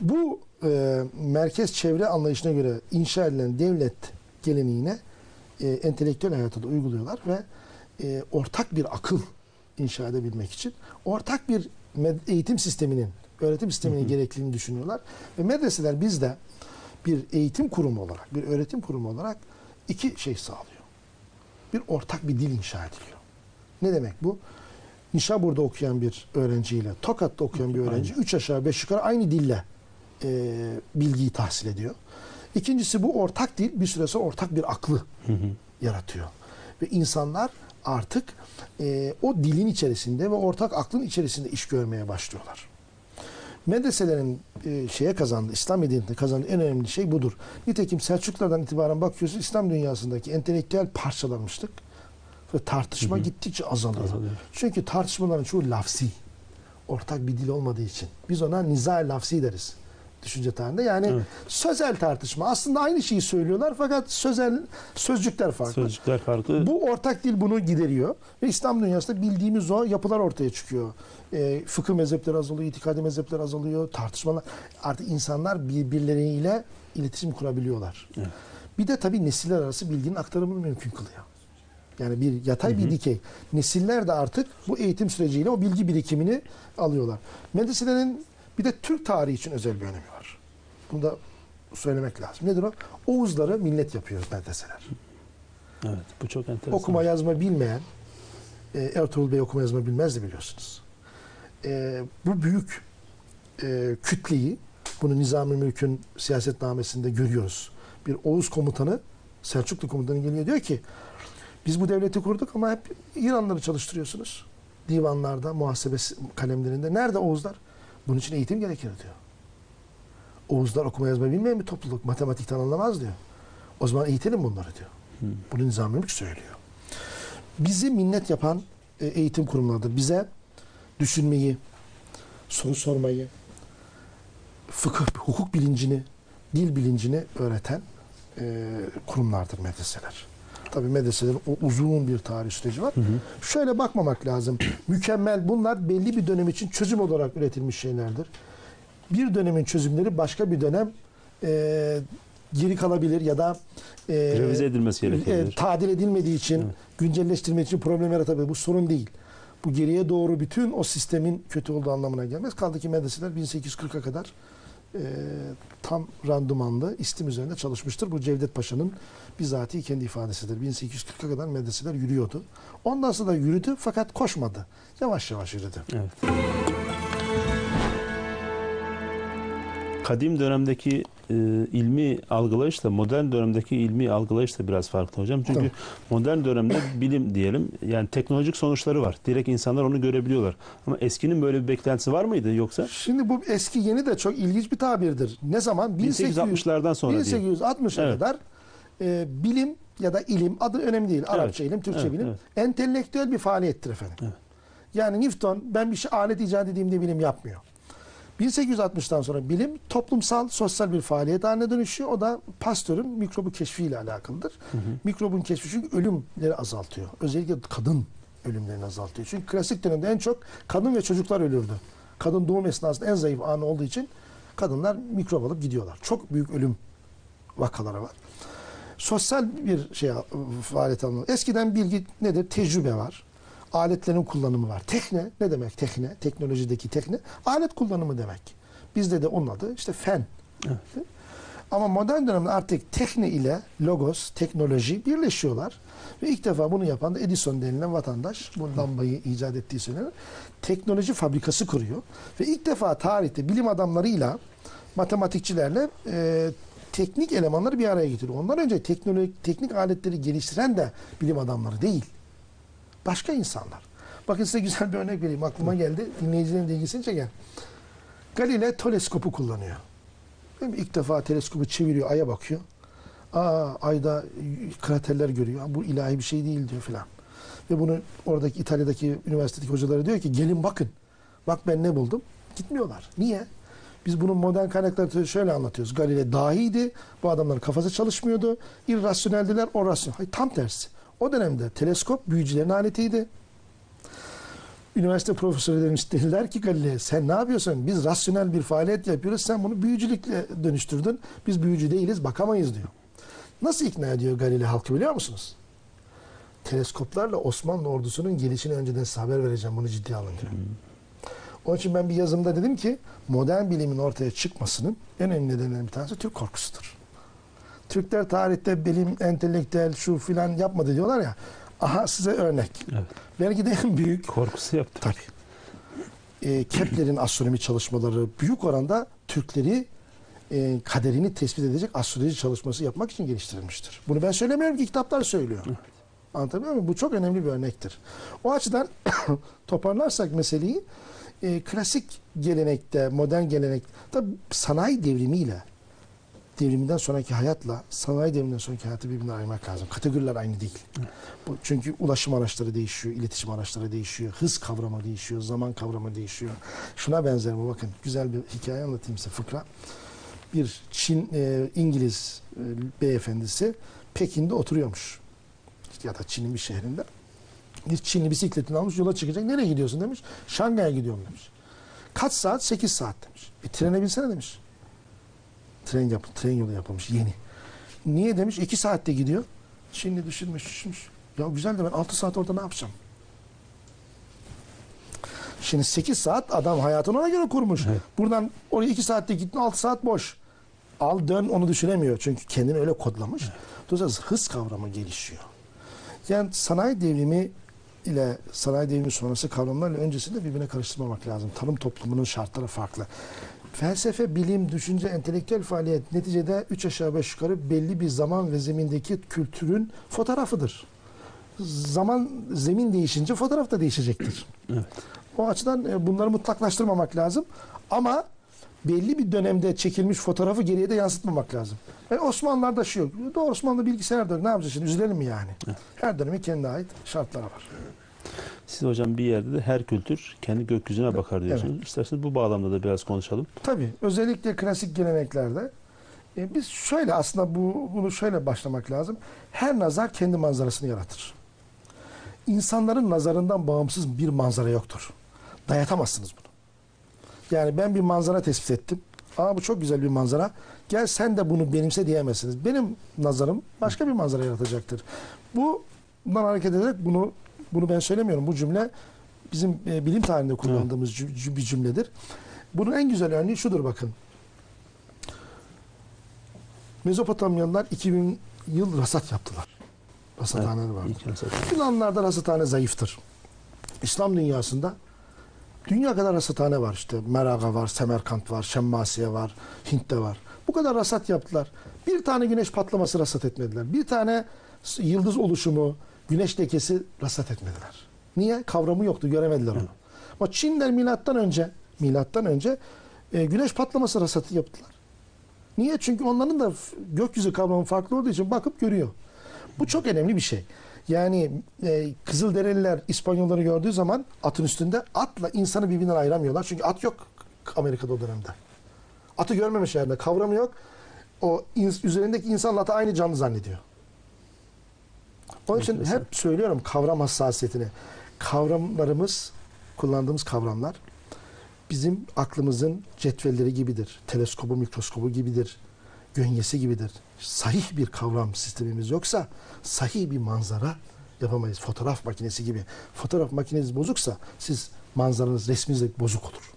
Bu e, merkez çevre anlayışına göre inşa edilen devlet geleneğine e, entelektüel hayata da uyguluyorlar ve e, ortak bir akıl inşa edebilmek için ortak bir eğitim sisteminin, öğretim sisteminin gerekliliğini düşünüyorlar. Ve medreseler bizde bir eğitim kurumu olarak, bir öğretim kurumu olarak iki şey sağlıyor. Bir ortak bir dil inşa ediliyor. Ne demek bu? Nişabur'da okuyan bir öğrenciyle Tokat'ta okuyan bir öğrenci üç aşağı beş yukarı aynı dille e, bilgiyi tahsil ediyor. İkincisi bu ortak dil bir süre sonra ortak bir aklı yaratıyor. Ve insanlar artık e, o dilin içerisinde ve ortak aklın içerisinde iş görmeye başlıyorlar. Medreselerin e, şeye kazandığı, İslam medeniyetine kazandığı en önemli şey budur. Nitekim Selçuklulardan itibaren bakıyorsun İslam dünyasındaki entelektüel parçalanmışlık ve tartışma gittikçe azalıyor. Azalıyor. Çünkü tartışmaların çoğu lafsi. Ortak bir dil olmadığı için. Biz ona niza lafsi deriz düşünce tarihinde. Yani Evet. sözel tartışma. Aslında aynı şeyi söylüyorlar fakat sözel sözcükler farklı. Sözcükler farklı. Bu ortak dil bunu gideriyor ve İslam dünyasında bildiğimiz o yapılar ortaya çıkıyor. E, fıkıh mezhepleri azalıyor, itikadi mezhepler azalıyor, tartışmalar. Artık insanlar birbirleriyle iletişim kurabiliyorlar. Evet. Bir de tabii nesiller arası bilginin aktarımını mümkün kılıyor. Yani bir yatay bir dikey. Nesiller de artık bu eğitim süreciyle o bilgi birikimini alıyorlar. Medreselerin bir de Türk tarihi için özel bir önemi var. Bunu da söylemek lazım. Nedir o? Oğuzları millet yapıyor medreseler. Evet, bu çok enteresan. Okuma yazma bilmeyen, e, Ertuğrul Bey okuma yazma bilmezdi biliyorsunuz. E, bu büyük e, kütleyi, bunu Nizami Mülk'ün siyasetnamesinde görüyoruz. Bir Oğuz komutanı, Selçuklu komutanı geliyor diyor ki, biz bu devleti kurduk ama hep İranları çalıştırıyorsunuz. Divanlarda, muhasebe kalemlerinde. Nerede Oğuzlar? Bunun için eğitim gerekir diyor. Oğuzlar okuma yazma bilmeyen bir topluluk. Matematikten anlamaz diyor. O zaman eğitelim bunları diyor. Bunu Nizami Mülk söylüyor. Bizi minnet yapan e, eğitim kurumlarıdır. Bize düşünmeyi, soru sormayı, fıkıh, hukuk bilincini, dil bilincini öğreten e, kurumlardır medreseler. Tabii medreselerin o uzun bir tarih süreci var. Şöyle bakmamak lazım. (clears throat) Mükemmel bunlar belli bir dönem için çözüm olarak üretilmiş şeylerdir. Bir dönemin çözümleri başka bir dönem e, geri kalabilir ya da e, Revize edilmesi gerekebilir. e, tadil edilmediği için, Evet. güncelleştirmek için problem yaratabilir. Bu sorun değil. Bu geriye doğru bütün o sistemin kötü olduğu anlamına gelmez. Kaldı ki medreseler 1840'a kadar e, tam randımanlı istim üzerinde çalışmıştır. Bu Cevdet Paşa'nın bizatihi kendi ifadesidir. 1840'a kadar medreseler yürüyordu. Ondan sonra yürüdü fakat koşmadı. Yavaş yavaş yürüdü. Evet. Kadim dönemdeki e, ilmi algılayışla modern dönemdeki ilmi algılayış da biraz farklı hocam. Çünkü Tabii. modern dönemde bilim diyelim yani teknolojik sonuçları var. Direkt insanlar onu görebiliyorlar. Ama eskinin böyle bir beklentisi var mıydı yoksa? Şimdi bu eski yeni de çok ilginç bir tabirdir. Ne zaman? 1800 1860'lardan sonra diye. 1860'a Evet. kadar e, bilim ya da ilim adı önemli değil. Arapça ilim, Türkçe Evet, bilim. evet. Entelektüel bir faaliyettir efendim. Evet. Yani Newton ben bir şey alet icat edeyim bilim yapmıyor. 1860'tan sonra bilim toplumsal, sosyal bir faaliyet haline dönüşüyor. O da Pasteur'ün mikrobu keşfiyle alakalıdır. Mikrobun keşfi çünkü ölümleri azaltıyor. Özellikle kadın ölümlerini azaltıyor. Çünkü klasik dönemde en çok kadın ve çocuklar ölürdü. Kadın doğum esnasında en zayıf anı olduğu için kadınlar mikrop alıp gidiyorlar. Çok büyük ölüm vakaları var. sosyal bir şey faaliyet alanı. Eskiden bilgi nedir? Tecrübe var. Aletlerin kullanımı var. Tekne ne demek tekne? Teknolojideki tekne alet kullanımı demek. Bizde de onun adı işte fen. Evet. Ama modern dönemde artık tekne ile logos, teknoloji birleşiyorlar. Ve ilk defa bunu yapan da Edison denilen vatandaş, bu lambayı icat ettiği söylenen teknoloji fabrikası kuruyor. Ve ilk defa tarihte bilim adamlarıyla, matematikçilerle e, teknik elemanları bir araya getiriyor. Ondan önce teknolojik, teknik aletleri geliştiren de bilim adamları değil. Başka insanlar. Bakın size güzel bir örnek vereyim. Aklıma geldi. Dinleyicilerin de ilgisini çeken. Galile teleskopu kullanıyor. Değil mi? İlk defa teleskopu çeviriyor, aya bakıyor. Aa, ayda kraterler görüyor. Bu ilahi bir şey değil diyor filan. Ve bunu oradaki İtalya'daki üniversitedeki hocaları diyor ki gelin bakın. Bak ben ne buldum. Gitmiyorlar. Niye? Biz bunun modern kaynaklarda şöyle anlatıyoruz. Galile dahiydi. Bu adamların kafası çalışmıyordu. İrrasyoneldiler, o rasyonel. Hayır, tam tersi. O dönemde teleskop büyücülerin aletiydi. Üniversite profesörleri dediler ki Galile sen ne yapıyorsun? Biz rasyonel bir faaliyet yapıyoruz. Sen bunu büyücülükle dönüştürdün. Biz büyücü değiliz, bakamayız diyor. Nasıl ikna ediyor Galile halkı biliyor musunuz? Teleskoplarla Osmanlı ordusunun gelişini önceden size haber vereceğim. Bunu ciddiye alın diyor. Onun için ben bir yazımda dedim ki modern bilimin ortaya çıkmasının en önemli nedenlerinden bir tanesi Türk korkusudur. Türkler tarihte bilim, entelektüel şu filan yapmadı diyorlar ya. Aha size örnek. Evet. Belki de en büyük Korkusu yaptı. Tabii. E, Kepler'in astronomi çalışmaları büyük oranda Türkleri e, kaderini tespit edecek astroloji çalışması yapmak için geliştirilmiştir. Bunu ben söylemiyorum ki kitaplar söylüyor. Anlatabiliyor muyum? Bu çok önemli bir örnektir. O açıdan (coughs) toparlarsak meseleyi e, klasik gelenekte, modern gelenek, tabi sanayi devrimiyle devriminden sonraki hayatla sanayi devriminden sonraki hayatı birbirinden ayırmak lazım. Kategoriler aynı değil. Bu, çünkü ulaşım araçları değişiyor, iletişim araçları değişiyor, hız kavramı değişiyor, zaman kavramı değişiyor. Şuna benzer bu bakın. Güzel bir hikaye anlatayım size fıkra. Bir Çin e, İngiliz e, beyefendisi Pekin'de oturuyormuş. Ya da Çin'in bir şehrinde. Bir Çinli bisikletini almış yola çıkacak. Nereye gidiyorsun demiş. Şangay'a gidiyorum demiş. Kaç saat? 8 saat demiş. E, trene binsene demiş. Tren, yap, tren yolu yapılmış yeni. Niye demiş? 2 saatte gidiyor. Çinli düşünmüş düşünmüş. Ya güzel de ben 6 saat orada ne yapacağım? Şimdi 8 saat adam hayatını ona göre kurmuş. Evet. Buradan oraya 2 saatte gittin 6 saat boş. Al dön onu düşünemiyor. Çünkü kendini öyle kodlamış. Dolayısıyla hız kavramı gelişiyor. Yani sanayi devrimi ile sanayi devrimi sonrası kavramlarla öncesinde birbirine karıştırmamak lazım. Tarım toplumunun şartları farklı. Felsefe, bilim, düşünce, entelektüel faaliyet neticede üç aşağı beş yukarı belli bir zaman ve zemindeki kültürün fotoğrafıdır. Zaman, zemin değişince fotoğraf da değişecektir. (clears throat) Evet. O açıdan e, bunları mutlaklaştırmamak lazım. Ama belli bir dönemde çekilmiş fotoğrafı geriye de yansıtmamak lazım. Yani Osmanlılar'da şu yok. Doğru Osmanlı bilgisayar dönemi. Ne yapacağız şimdi? Üzülelim mi yani? Her dönemin kendine ait şartları var. Siz hocam bir yerde de her kültür kendi gökyüzüne bakar diyorsunuz. İsterseniz bu bağlamda da biraz konuşalım. Tabii. Özellikle klasik geleneklerde e, biz şöyle aslında bu bunu şöyle başlamak lazım. Her nazar kendi manzarasını yaratır. İnsanların nazarından bağımsız bir manzara yoktur. Dayatamazsınız bunu. Yani ben bir manzara tespit ettim. Aa bu çok güzel bir manzara. Gel sen de bunu benimse diyemezsiniz. Benim nazarım başka bir manzara yaratacaktır. Bu bundan hareket ederek bunu bunu ben söylemiyorum. Bu cümle bizim e, bilim tarihinde kullandığımız cü- bir cümledir. Bunun en güzel örneği şudur bakın. Mezopotamyalılar 2000 yıl rasat yaptılar. Rasathaneleri vardı. İlk nasıl? Yunanlarda rasathane zayıftır. İslam dünyasında dünya kadar rasathane var işte. Meraga var, Semerkant var, Şemmasiye var, Hint'te var. Bu kadar rasat yaptılar. Bir tane güneş patlaması rasat etmediler. Bir tane yıldız oluşumu, güneş lekesi rasat etmediler. Niye? Kavramı yoktu, göremediler onu. Ama Çinler milattan önce, milattan önce e, güneş patlaması rasatı yaptılar. Niye? Çünkü onların da gökyüzü kavramı farklı olduğu için bakıp görüyor. Bu çok önemli bir şey. Yani e, Kızılderililer İspanyolları gördüğü zaman atın üstünde atla insanı birbirinden ayıramıyorlar. Çünkü at yok Amerika'da o dönemde. Atı görmemiş yerde kavramı yok. O ins- üzerindeki insanla atı aynı canlı zannediyor. Onun için Enteresan. hep söylüyorum kavram hassasiyetini. Kavramlarımız, kullandığımız kavramlar bizim aklımızın cetvelleri gibidir. Teleskobu, mikroskobu gibidir. gönyesi gibidir. Sahih bir kavram sistemimiz yoksa sahih bir manzara yapamayız. Fotoğraf makinesi gibi. Fotoğraf makineniz bozuksa siz manzaranız, resminiz de bozuk olur.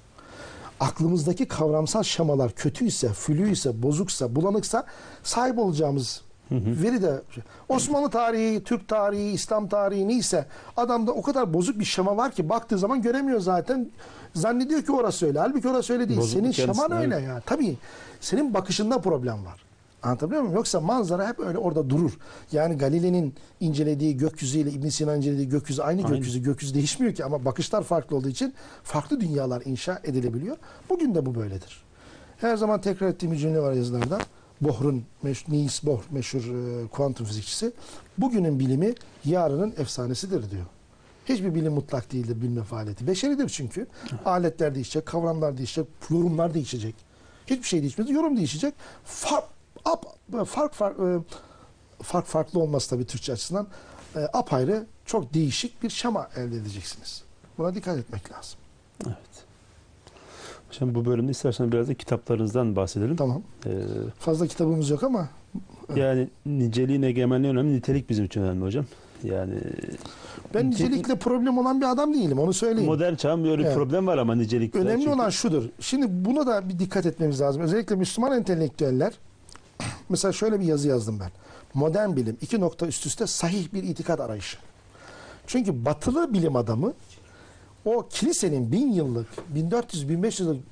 Aklımızdaki kavramsal şemalar kötüyse, flüyse, bozuksa, bulanıksa sahip olacağımız veri de Osmanlı tarihi, Türk tarihi, İslam tarihi neyse adamda o kadar bozuk bir şema var ki baktığı zaman göremiyor zaten. Zannediyor ki orası öyle. Halbuki orası öyle değil. Bozuk Senin şeman öyle ya. Tabii senin bakışında problem var. Anlatabiliyor muyum? Yoksa manzara hep öyle orada durur. Yani Galile'nin incelediği gökyüzüyle İbn Sina incelediği gökyüzü aynı, Aynı. gökyüzü. Gökyüzü değişmiyor ki ama bakışlar farklı olduğu için farklı dünyalar inşa edilebiliyor. Bugün de bu böyledir. Her zaman tekrar ettiğim bir cümle var yazılarda. Bohr'un, Niels Bohr meşhur e, kuantum fizikçisi. Bugünün bilimi yarının efsanesidir diyor. Hiçbir bilim mutlak değildir bilme faaliyeti. Beşeridir çünkü. Aletler değişecek, kavramlar değişecek, yorumlar değişecek. Hiçbir şey değişmez. Yorum değişecek. Fark, ap, fark, fark, e, fark farklı olması tabii Türkçe açısından e, apayrı çok değişik bir şema elde edeceksiniz. Buna dikkat etmek lazım. Evet. Şimdi bu bölümde istersen biraz da kitaplarınızdan bahsedelim. Tamam. Ee, Fazla kitabımız yok ama yani niceliğin egemenliği önemli, nitelik bizim için önemli hocam. Yani ben nicelikle problem olan bir adam değilim. Onu söyleyeyim. modern çağın böyle bir Evet. problem var ama nicelikte. Önemli çünkü- olan şudur. Şimdi buna da bir dikkat etmemiz lazım. Özellikle Müslüman entelektüeller (clears throat) mesela şöyle bir yazı yazdım ben. Modern bilim iki nokta üst üste sahih bir itikat arayışı. Çünkü batılı bilim adamı o kilisenin bin yıllık, 1400-1500 yıllık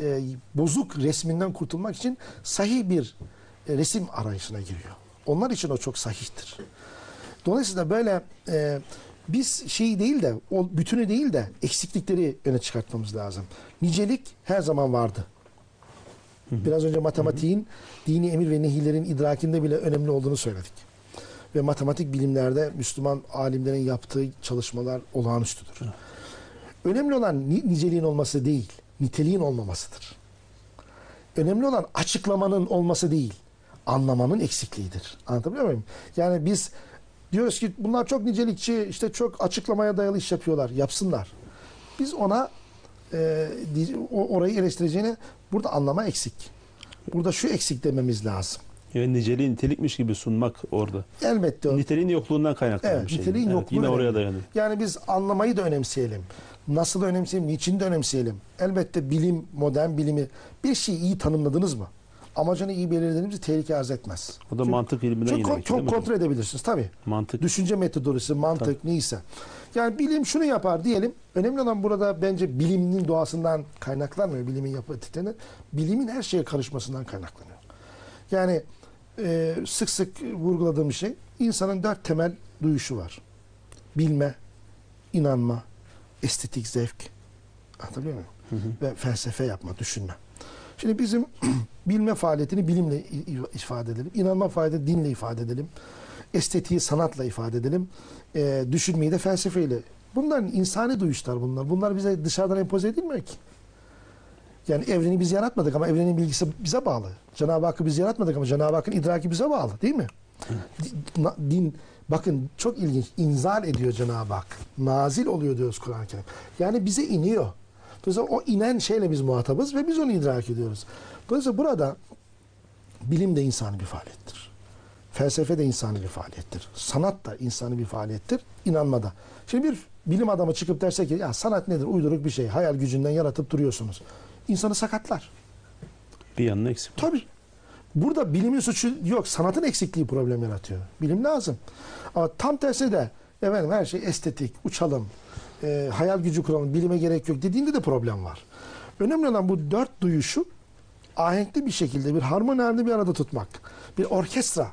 e, bozuk resminden kurtulmak için sahih bir e, resim arayışına giriyor. Onlar için o çok sahihtir. Dolayısıyla böyle e, biz şeyi değil de o bütünü değil de eksiklikleri öne çıkartmamız lazım. Nicelik her zaman vardı. Biraz önce matematiğin dini emir ve nehirlerin idrakinde bile önemli olduğunu söyledik. Ve matematik bilimlerde Müslüman alimlerin yaptığı çalışmalar olağanüstüdür. Önemli olan ni- niceliğin olması değil, niteliğin olmamasıdır. Önemli olan açıklamanın olması değil, anlamanın eksikliğidir. Anlatabiliyor muyum? Yani biz diyoruz ki bunlar çok nicelikçi, işte çok açıklamaya dayalı iş yapıyorlar. Yapsınlar. Biz ona e, orayı eleştireceğine burada anlama eksik. Burada şu eksik dememiz lazım. Yani niceliği nitelikmiş gibi sunmak orada. Elbette. Niteliğin yokluğundan kaynaklanan Evet, bir şey. niteliğin Evet, yokluğu Yine oraya önemli. dayanıyor. Yani biz anlamayı da önemseyelim. Nasıl önemseyelim, niçin de önemseyelim. Elbette bilim, modern bilimi bir şeyi iyi tanımladınız mı? Amacını iyi belirlediğinizde tehlike arz etmez. O da Çünkü- mantık ilminden Çok yine geçiyor, çok kontrol edebilirsiniz tabii. Mantık. Düşünce metodolojisi, mantık neyse. Yani bilim şunu yapar diyelim. Önemli olan burada bence bilimin doğasından kaynaklanmıyor. Bilimin yapı ettiklerini. Bilimin her şeye karışmasından kaynaklanıyor. Yani e, sık sık vurguladığım şey. insanın dört temel duyuşu var. Bilme, inanma, estetik zevk. Anlatabiliyor muyum? Hı hı. Ve felsefe yapma, düşünme. Şimdi bizim (clears throat) bilme faaliyetini bilimle ifade edelim. İnanma faaliyetini dinle ifade edelim. Estetiği sanatla ifade edelim. Ee, düşünmeyi de felsefeyle. Bunların insani duyuşlar bunlar. Bunlar bize dışarıdan empoze edilmiyor ki. Yani evreni biz yaratmadık ama evrenin bilgisi bize bağlı. Cenab-ı Hakk'ı biz yaratmadık ama Cenab-ı Hakk'ın idraki bize bağlı değil mi? Din, bakın çok ilginç. İnzal ediyor Cenab-ı Hak. Nazil oluyor diyoruz Kur'an-ı Kerim. Yani bize iniyor. Dolayısıyla o inen şeyle biz muhatabız ve biz onu idrak ediyoruz. Dolayısıyla burada bilim de insani bir faaliyettir. Felsefe de insani bir faaliyettir. Sanat da insani bir faaliyettir. İnanma da. Şimdi bir bilim adamı çıkıp derse ki ya sanat nedir? Uyduruk bir şey. Hayal gücünden yaratıp duruyorsunuz. İnsanı sakatlar. Bir yanına eksik. Tabii. Burada bilimin suçu yok. Sanatın eksikliği problem yaratıyor. Bilim lazım. Ama tam tersi de efendim her şey estetik, uçalım, e, hayal gücü kuralım, bilime gerek yok dediğinde de problem var. Önemli olan bu dört duyuşu ahenkli bir şekilde bir harmoni halinde bir arada tutmak. Bir orkestra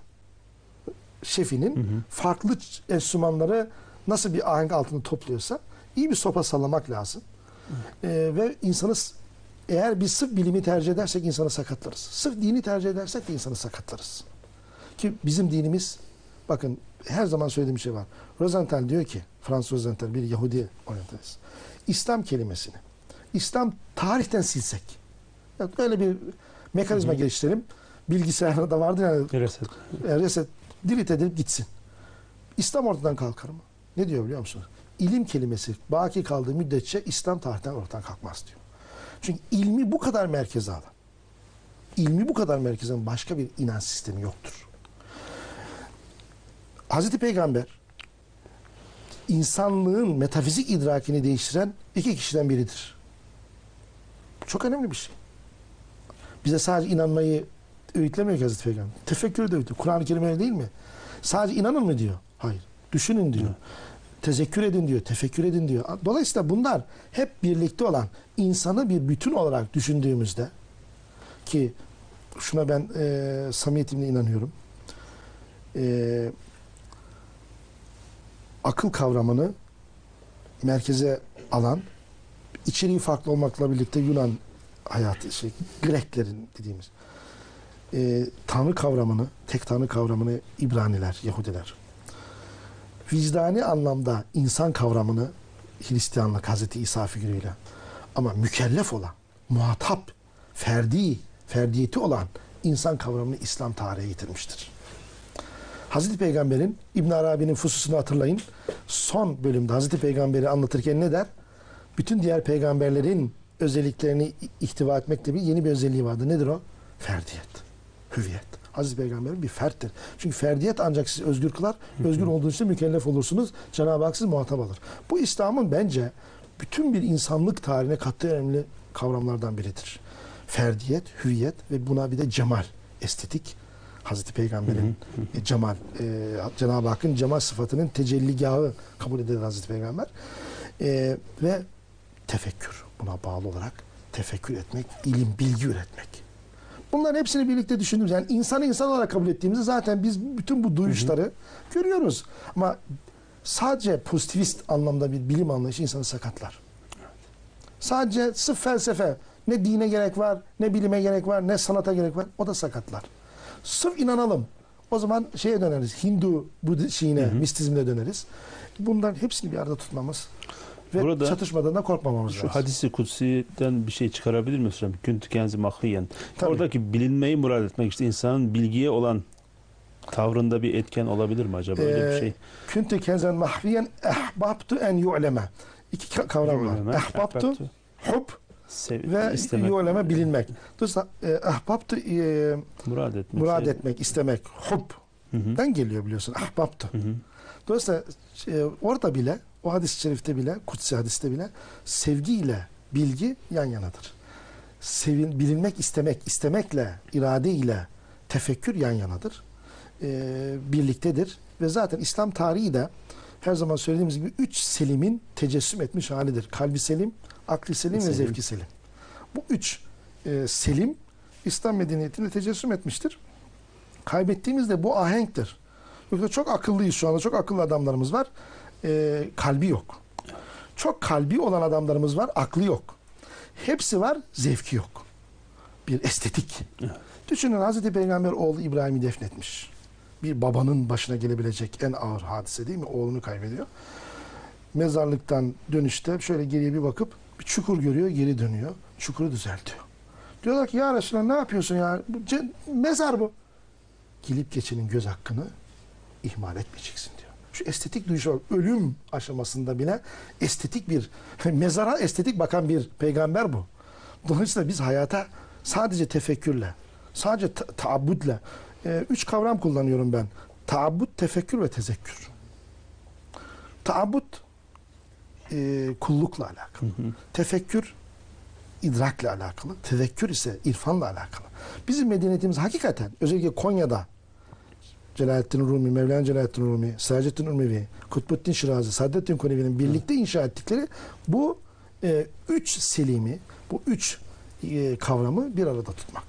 şefinin farklı ç- enstrümanları nasıl bir ahenk altında topluyorsa iyi bir sopa sallamak lazım. E, ve insanı eğer biz sırf bilimi tercih edersek insanı sakatlarız. Sırf dini tercih edersek de insanı sakatlarız. Ki bizim dinimiz bakın her zaman söylediğim şey var. Rosenthal diyor ki Fransız Rosenthal bir Yahudi oryantalist. İslam kelimesini İslam tarihten silsek. Yani öyle bir mekanizma geliştirelim. Bilgisayarda da vardı yani Reset. e, reset delete edilip gitsin. İslam ortadan kalkar mı? Ne diyor biliyor musunuz? İlim kelimesi baki kaldığı müddetçe İslam tarihten ortadan kalkmaz diyor. Çünkü ilmi bu kadar merkeze alan. ilmi bu kadar merkezden başka bir inanç sistemi yoktur. Hazreti Peygamber insanlığın metafizik idrakini değiştiren iki kişiden biridir. Çok önemli bir şey. Bize sadece inanmayı öğütlemiyor ki Hazreti Peygamber. Tefekkürü de öğütlüyor. Kur'an-ı Kerim öyle değil mi? Sadece inanın mı diyor? Hayır. Düşünün diyor. Evet. Tezekkür edin diyor. Tefekkür edin diyor. Dolayısıyla bunlar hep birlikte olan insanı bir bütün olarak düşündüğümüzde ki şuna ben e, samimiyetimle inanıyorum. E, akıl kavramını merkeze alan içeriği farklı olmakla birlikte Yunan hayatı şey Greklerin dediğimiz e, tanrı kavramını tek tanrı kavramını İbraniler Yahudiler vicdani anlamda insan kavramını Hristiyanlık Hazreti İsa figürüyle ama mükellef olan muhatap ferdi ferdiyeti olan insan kavramını İslam tarihe getirmiştir. Hazreti Peygamber'in İbn Arabi'nin fususunu hatırlayın. Son bölümde Hazreti Peygamber'i anlatırken ne der? Bütün diğer peygamberlerin özelliklerini ihtiva etmekle bir yeni bir özelliği vardı. Nedir o? Ferdiyet, hüviyet. Hazreti Peygamber'in bir ferttir. Çünkü ferdiyet ancak sizi özgür kılar. Özgür olduğunuz için mükellef olursunuz. Cenab-ı Hak sizi muhatap alır. Bu İslam'ın bence bütün bir insanlık tarihine kattığı önemli kavramlardan biridir. Ferdiyet, hüviyet ve buna bir de cemal, estetik. Hazreti Peygamber'in e, cemal, e, Cenab-ı Hakk'ın cemal sıfatının tecelligahı kabul edilir Hazreti Peygamber. E, ve tefekkür. Buna bağlı olarak tefekkür etmek, ilim, bilgi üretmek. Bunların hepsini birlikte düşündüğümüz yani insanı insan olarak kabul ettiğimizde zaten biz bütün bu duyuşları görüyoruz. Ama sadece pozitivist anlamda bir bilim anlayışı insanı sakatlar. Sadece sırf felsefe, ne dine gerek var, ne bilime gerek var, ne sanata gerek var, o da sakatlar. Sırf inanalım. O zaman şeye döneriz, Hindu bu şeyine, mistizmine döneriz. Bunların hepsini bir arada tutmamız ve Burada çatışmadan da korkmamamız Şu lazım. hadisi kutsi'den bir şey çıkarabilir miyiz hocam? Küntü kenzi mahfiyen. Tabii. Oradaki bilinmeyi murad etmek işte insanın bilgiye olan tavrında bir etken olabilir mi acaba öyle bir Ee, şey? Kuntu kenzen mahfiyen ehbabtu en yu'leme. İki ka- kavram var. Ehbabtu, ahbabtu, hub sev- ve istemek, yu'leme bilinmek. Dolayısıyla e, ehbabtu e, murad etmek. murad sev- etmek, istemek. Hub'den geliyor biliyorsun. Ahbabtu. hı hı. Dolayısıyla e, orada bile, o hadis-i şerifte bile, kutsi hadiste bile sevgiyle bilgi yan yanadır. Sevin, bilinmek istemek, istemekle, irade ile tefekkür yan yanadır. E, birliktedir. Ve zaten İslam tarihi de her zaman söylediğimiz gibi üç selimin tecessüm etmiş halidir. Kalbi selim, akli selim ve Selim. zevki selim. Bu üç e, selim İslam medeniyetinde tecessüm etmiştir. Kaybettiğimiz de bu ahenktir. Yoksa çok akıllıyız şu anda. Çok akıllı adamlarımız var. E, kalbi yok. Çok kalbi olan adamlarımız var. Aklı yok. Hepsi var. Zevki yok. Bir estetik. Evet. Düşünün Hazreti Peygamber oğlu İbrahim'i defnetmiş. Bir babanın başına gelebilecek en ağır hadise değil mi? Oğlunu kaybediyor. Mezarlıktan dönüşte şöyle geriye bir bakıp bir çukur görüyor, geri dönüyor. Çukuru düzeltiyor. Diyorlar ki ya Resulallah ne yapıyorsun ya? Mezar bu. Gelip geçenin göz hakkını ihmal etmeyeceksin diyor. Şu estetik duyuşa bak. Ölüm aşamasında bile estetik bir, (laughs) mezara estetik bakan bir peygamber bu. Dolayısıyla biz hayata sadece tefekkürle, sadece ta- taabbudle, e, üç kavram kullanıyorum ben. Taabbud, tefekkür ve tezekkür. Taabbud e, kullukla alakalı. Tefekkür idrakle alakalı. Tezekkür ise irfanla alakalı. Bizim medeniyetimiz hakikaten özellikle Konya'da Celalettin Rumi, Mevlana Celaleddin Rumi, Sacettin Urmevi, Kutbuddin Şirazi, Saadettin Konevi'nin birlikte inşa ettikleri bu e, üç selimi, bu üç e, kavramı bir arada tutmak.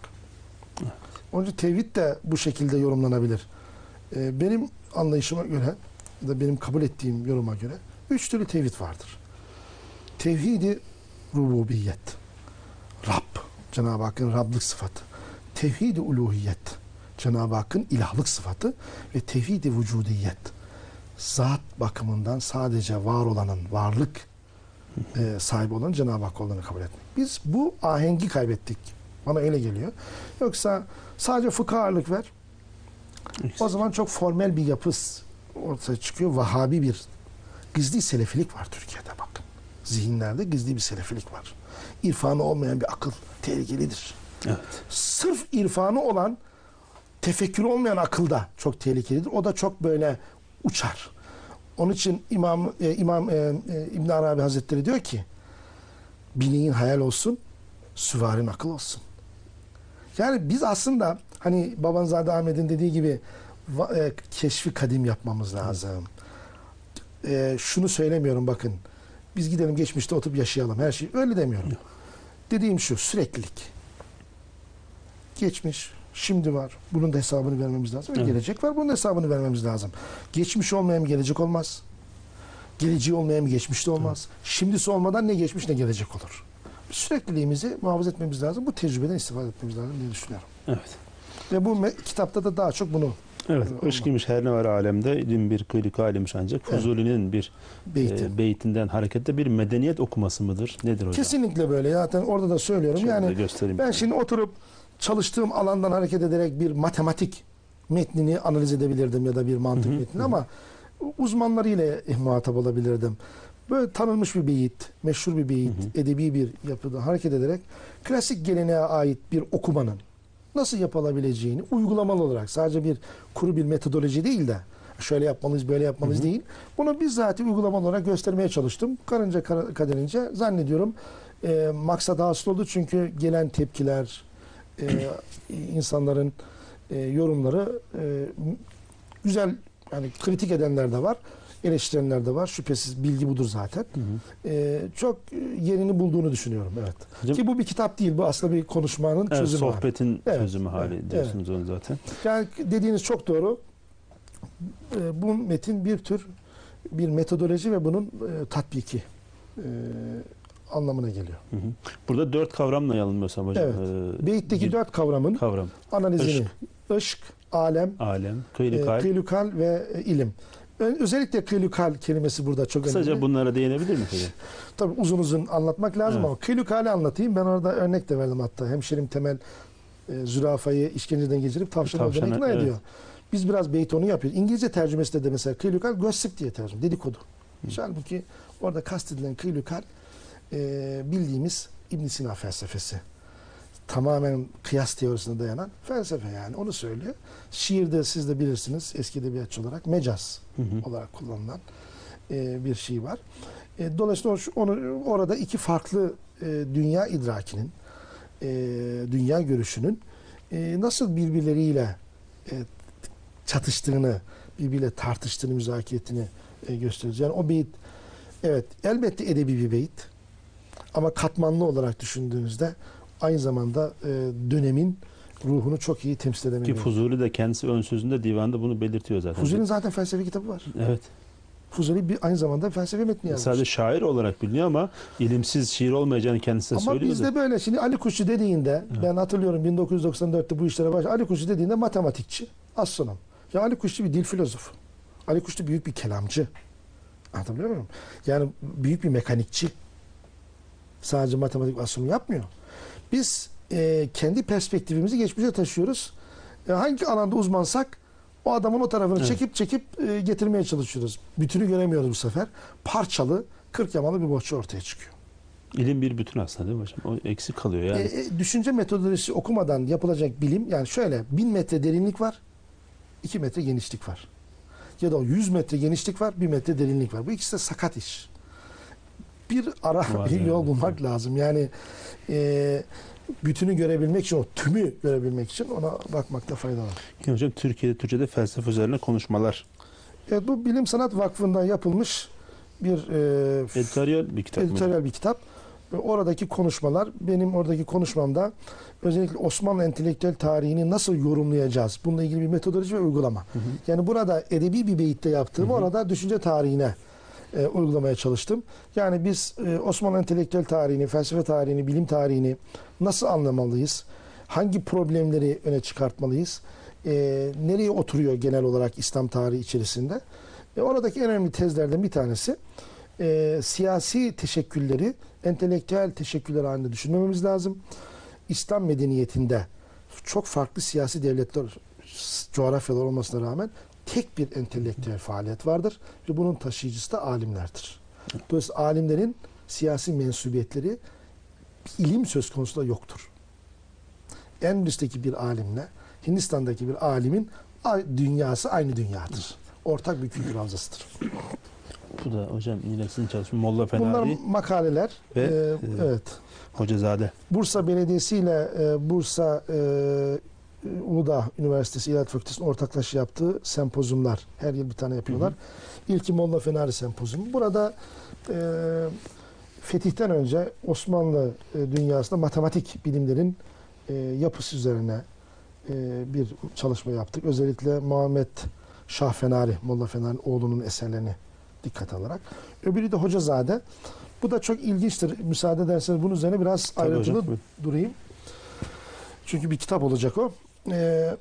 Onun için tevhid de bu şekilde yorumlanabilir. E, benim anlayışıma göre, ya da benim kabul ettiğim yoruma göre üç türlü tevhid vardır. Tevhidi rububiyet. Rab, Cenab-ı Hakk'ın Rablık sıfatı. Tevhid-i uluhiyet, Cenab-ı Hakk'ın ilahlık sıfatı ve tevhid-i vücudiyet. Zat bakımından sadece var olanın, varlık e, sahibi olan Cenab-ı Hak olduğunu kabul etmek. Biz bu ahengi kaybettik. Bana öyle geliyor. Yoksa sadece fıkha ağırlık ver. O zaman çok formel bir yapı ortaya çıkıyor. Vahabi bir gizli selefilik var Türkiye'de bakın. Zihinlerde gizli bir selefilik var. İrfanı olmayan bir akıl tehlikelidir. Evet. Sırf irfanı olan, tefekkürü olmayan akılda çok tehlikelidir. O da çok böyle uçar. Onun için İmam e, İmam e, e, İbn Arabi Hazretleri diyor ki bineğin hayal olsun, süvarin akıl olsun. Yani biz aslında hani Babanzade Ahmet'in dediği gibi e, keşfi kadim yapmamız lazım. E, şunu söylemiyorum bakın. Biz gidelim geçmişte oturup yaşayalım. Her şey öyle demiyorum. Dediğim şu süreklilik. Geçmiş, şimdi var. Bunun da hesabını vermemiz lazım. Ve Evet. Gelecek var. Bunun da hesabını vermemiz lazım. Geçmiş olmayan gelecek olmaz. Geleceği olmayan bir geçmiş de olmaz. Şimdisi olmadan ne geçmiş ne gelecek olur. Sürekliliğimizi muhafaza etmemiz lazım. Bu tecrübeden istifade etmemiz lazım diye düşünüyorum. Evet. Ve bu kitapta da daha çok bunu Evet. Olma. Işkıymış her ne var alemde ilim bir kıyılık alimiş ancak. Evet. Fuzuli'nin bir beyti. e, beytinden hareketle bir medeniyet okuması mıdır? Nedir hocam? Kesinlikle böyle. Zaten orada da söylüyorum. Şöyle yani. Ben şimdi oturup çalıştığım alandan hareket ederek bir matematik metnini analiz edebilirdim ya da bir mantık Hı hı, metnini ama uzmanlarıyla muhatap olabilirdim. Böyle tanınmış bir beyit, meşhur bir beyit, Hı edebi bir yapıda hareket ederek klasik geleneğe ait bir okumanın nasıl yapılabileceğini uygulamalı olarak sadece bir kuru bir metodoloji değil de şöyle yapmalıyız böyle yapmalıyız Hı hı. değil. Bunu bizzat uygulamalı olarak göstermeye çalıştım. Karınca kaderince zannediyorum e, maksat hasıl oldu çünkü gelen tepkiler, e, insanların e, yorumları e, güzel yani kritik edenler de var, eleştirenler de var. Şüphesiz bilgi budur zaten. Hı hı. E, çok yerini bulduğunu düşünüyorum. Evet. Hocam, Ki bu bir kitap değil, bu aslında bir konuşmanın evet, çözümü. hali. sohbetin Evet, çözümü hali evet, diyorsunuz onu zaten. Yani dediğiniz çok doğru. E, bu metin bir tür bir metodoloji ve bunun e, tatbiki e, anlamına geliyor. Hı hı. Burada dört kavramla yanılmıyorsam hocam. Evet. Ee, Beyitteki bir dört kavramın kavram. analizini, ışk, alem, Alem, e, kıyılık kıylukal ve e, ilim. Özellikle kıylukal kelimesi burada çok Kısaca önemli. bunlara değinebilir mi hocam? Tabii uzun uzun anlatmak lazım Evet. ama kıylukali anlatayım. Ben orada örnek de verdim hatta. Hemşerim Temel e, zürafayı işkenceden geçirip Tavşana, ikna evet. ediyor. Biz biraz beytonu yapıyoruz. İngilizce tercümesi de mesela kıylukal gossip diye tercüme. Dedikodu. Halbuki orada kastedilen kıylukal e, bildiğimiz ibn Sina felsefesi. Tamamen kıyas teorisine dayanan felsefe yani. Onu söylüyor. Şiirde siz de bilirsiniz eski edebiyatçı olarak mecaz Hı hı. olarak kullanılan e, bir şey var. E, dolayısıyla onu orada iki farklı e, dünya idrakinin, e, dünya görüşünün e, nasıl birbirleriyle e, çatıştığını, birbiriyle tartıştığını, müzakere ettiğini e, gösteriyoruz. Yani o beyit, evet elbette edebi bir beyit ama katmanlı olarak düşündüğünüzde aynı zamanda e, dönemin ruhunu çok iyi temsil eden bir Ki. Fuzuli de kendisi ön sözünde divanda bunu belirtiyor zaten. Fuzuli'nin zaten felsefe kitabı var. Evet. Fuzuli bir aynı zamanda felsefe metni yazmış. Sadece şair olarak biliniyor ama ilimsiz şiir olmayacağını kendisi de Ama bizde böyle şimdi Ali Kuşçu dediğinde Evet. ben hatırlıyorum 1994'te bu işlere baş Ali Kuşçu dediğinde matematikçi, astronom. Ya Ali Kuşçu bir dil filozofu. Ali Kuşçu büyük bir kelamcı. Anlatabiliyor muyum? Yani büyük bir mekanikçi. Sadece matematik astronomi yapmıyor. Biz e, kendi perspektifimizi geçmişe taşıyoruz. E, hangi alanda uzmansak o adamın o tarafını Evet. çekip çekip e, getirmeye çalışıyoruz. Bütünü göremiyoruz bu sefer. Parçalı, kırk yamalı bir bohça ortaya çıkıyor. İlim bir bütün aslında değil mi hocam? O eksik kalıyor yani. E, e, düşünce metodolojisi okumadan yapılacak bilim yani şöyle bin metre derinlik var, iki metre genişlik var. Ya da 100 metre genişlik var, bir metre derinlik var. Bu ikisi de sakat iş. Bir ara Var bir yani. yol bulmak lazım. Yani e, bütünü görebilmek için, o tümü görebilmek için ona bakmakta fayda var. Ki hocam Türkiye'de Türkçe'de felsefe üzerine konuşmalar. Evet bu Bilim Sanat Vakfı'ndan yapılmış bir e, Editoryal bir kitap mı? editoryal bir kitap. Oradaki konuşmalar, benim oradaki konuşmamda özellikle Osmanlı entelektüel tarihini nasıl yorumlayacağız? Bununla ilgili bir metodoloji ve uygulama. Hı hı. Yani burada edebi bir beyitte yaptığım Hı hı. orada düşünce tarihine e, uygulamaya çalıştım. Yani biz e, Osmanlı entelektüel tarihini, felsefe tarihini, bilim tarihini nasıl anlamalıyız? Hangi problemleri öne çıkartmalıyız? E, nereye oturuyor genel olarak İslam tarihi içerisinde? E, oradaki en önemli tezlerden bir tanesi e, siyasi teşekkülleri entelektüel teşekküller halinde düşünmememiz lazım. İslam medeniyetinde çok farklı siyasi devletler, coğrafyalar olmasına rağmen tek bir entelektüel faaliyet vardır ve bunun taşıyıcısı da alimlerdir. Dolayısıyla alimlerin siyasi mensubiyetleri ilim söz konusu da yoktur. Endülüs'teki bir alimle Hindistan'daki bir alimin dünyası aynı dünyadır. Ortak bir kültür havzasıdır. Bu da hocam yine sizin çalışma Molla Bunlar Fenari makaleler. ve Ee, e, evet. Hocazade. Bursa Belediyesi ile e, Bursa e, Uludağ Üniversitesi İlahiyat Fakültesi'nin ortaklaşa yaptığı sempozyumlar. Her yıl bir tane yapıyorlar. İlki Molla Fenari Sempozyumu. Burada e, fetihten önce Osmanlı e, dünyasında matematik bilimlerin e, yapısı üzerine e, bir çalışma yaptık. Özellikle Muhammed Şah Fenari, Molla Fenari oğlunun eserlerini dikkat alarak. Öbürü de Hocazade. Bu da çok ilginçtir. Müsaade ederseniz bunun üzerine biraz Tabii ayrıntılı hocam. durayım. Çünkü bir kitap olacak o. Ee,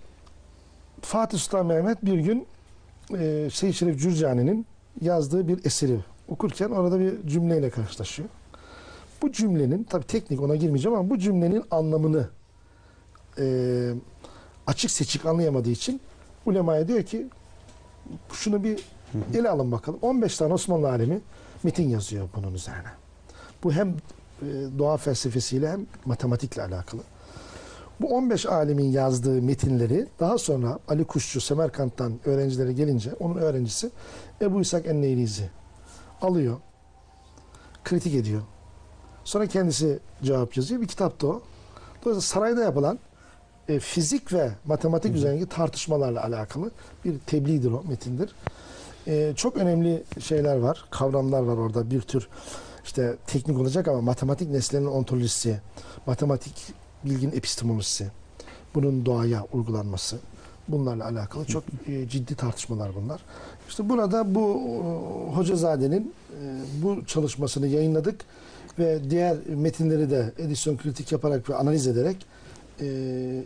Fatih Sultan Mehmet bir gün e, Seyyid Şerif Cürcani'nin yazdığı bir eseri okurken orada bir cümleyle karşılaşıyor. Bu cümlenin, tabi teknik ona girmeyeceğim ama bu cümlenin anlamını e, açık seçik anlayamadığı için ulemaya diyor ki şunu bir ele alın bakalım. 15 tane Osmanlı alemi metin yazıyor bunun üzerine. Bu hem e, doğa felsefesiyle hem matematikle alakalı. Bu 15 alimin yazdığı metinleri daha sonra Ali Kuşçu Semerkant'tan öğrencilere gelince onun öğrencisi Ebu İshak Enneyrizi alıyor, kritik ediyor. Sonra kendisi cevap yazıyor. Bir kitap da o. Dolayısıyla sarayda yapılan e, fizik ve matematik üzerindeki tartışmalarla alakalı bir tebliğdir o metindir. E, çok önemli şeyler var, kavramlar var orada. Bir tür işte teknik olacak ama matematik nesnelerinin ontolojisi, matematik bilginin epistemolojisi, bunun doğaya uygulanması, bunlarla alakalı çok e, ciddi tartışmalar bunlar. İşte burada bu e, Hocazade'nin e, bu çalışmasını yayınladık ve diğer metinleri de edisyon kritik yaparak ve analiz ederek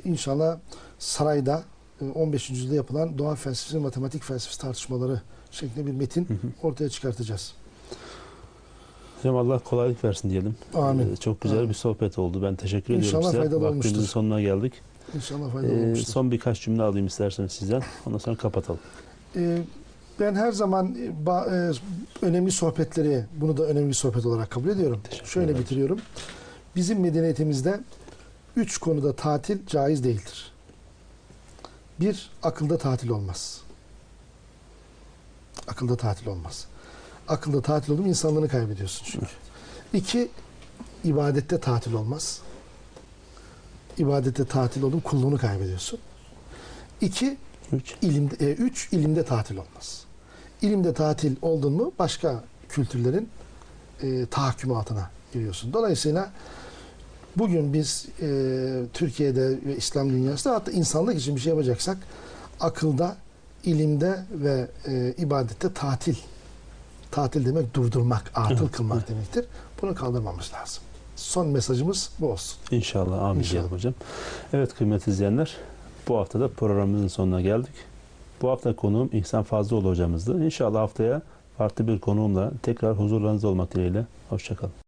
inşallah sarayda e, 15. yüzyılda yapılan doğa felsefesi, matematik felsefesi tartışmaları şeklinde bir metin ortaya çıkartacağız. Hocam Allah kolaylık versin diyelim. Amin. Ee, çok güzel Amin. bir sohbet oldu. Ben teşekkür İnşallah ediyorum size. faydalı Vaktimizin olmuştur. sonuna geldik. İnşallah faydalı Ee, olmuştur. son birkaç cümle alayım isterseniz sizden. Ondan sonra kapatalım. Ee, ben her zaman e, e, önemli sohbetleri, bunu da önemli sohbet olarak kabul ediyorum. Şöyle bitiriyorum. Bizim medeniyetimizde üç konuda tatil caiz değildir. Bir, akılda tatil olmaz. Akılda tatil olmaz. Akılda tatil olur mu insanlığını kaybediyorsun çünkü. İki, ibadette tatil olmaz. İbadette tatil olur kulluğunu kaybediyorsun. İki, Üç. İlimde, e, üç, ilimde tatil olmaz. İlimde tatil oldun mu başka kültürlerin e, tahakkümü altına giriyorsun. Dolayısıyla bugün biz e, Türkiye'de ve İslam dünyasında hatta insanlık için bir şey yapacaksak akılda, ilimde ve e, ibadette tatil. Tatil demek durdurmak, atıl kılmak demektir. Bunu kaldırmamız lazım. Son mesajımız bu olsun. İnşallah. Amin İnşallah. diyelim hocam. Evet kıymetli izleyenler. Bu hafta da programımızın sonuna geldik. Bu hafta konuğum İhsan Fazlıoğlu hocamızdı. İnşallah haftaya farklı bir konuğumla tekrar huzurlarınızda olmak dileğiyle. Hoşçakalın.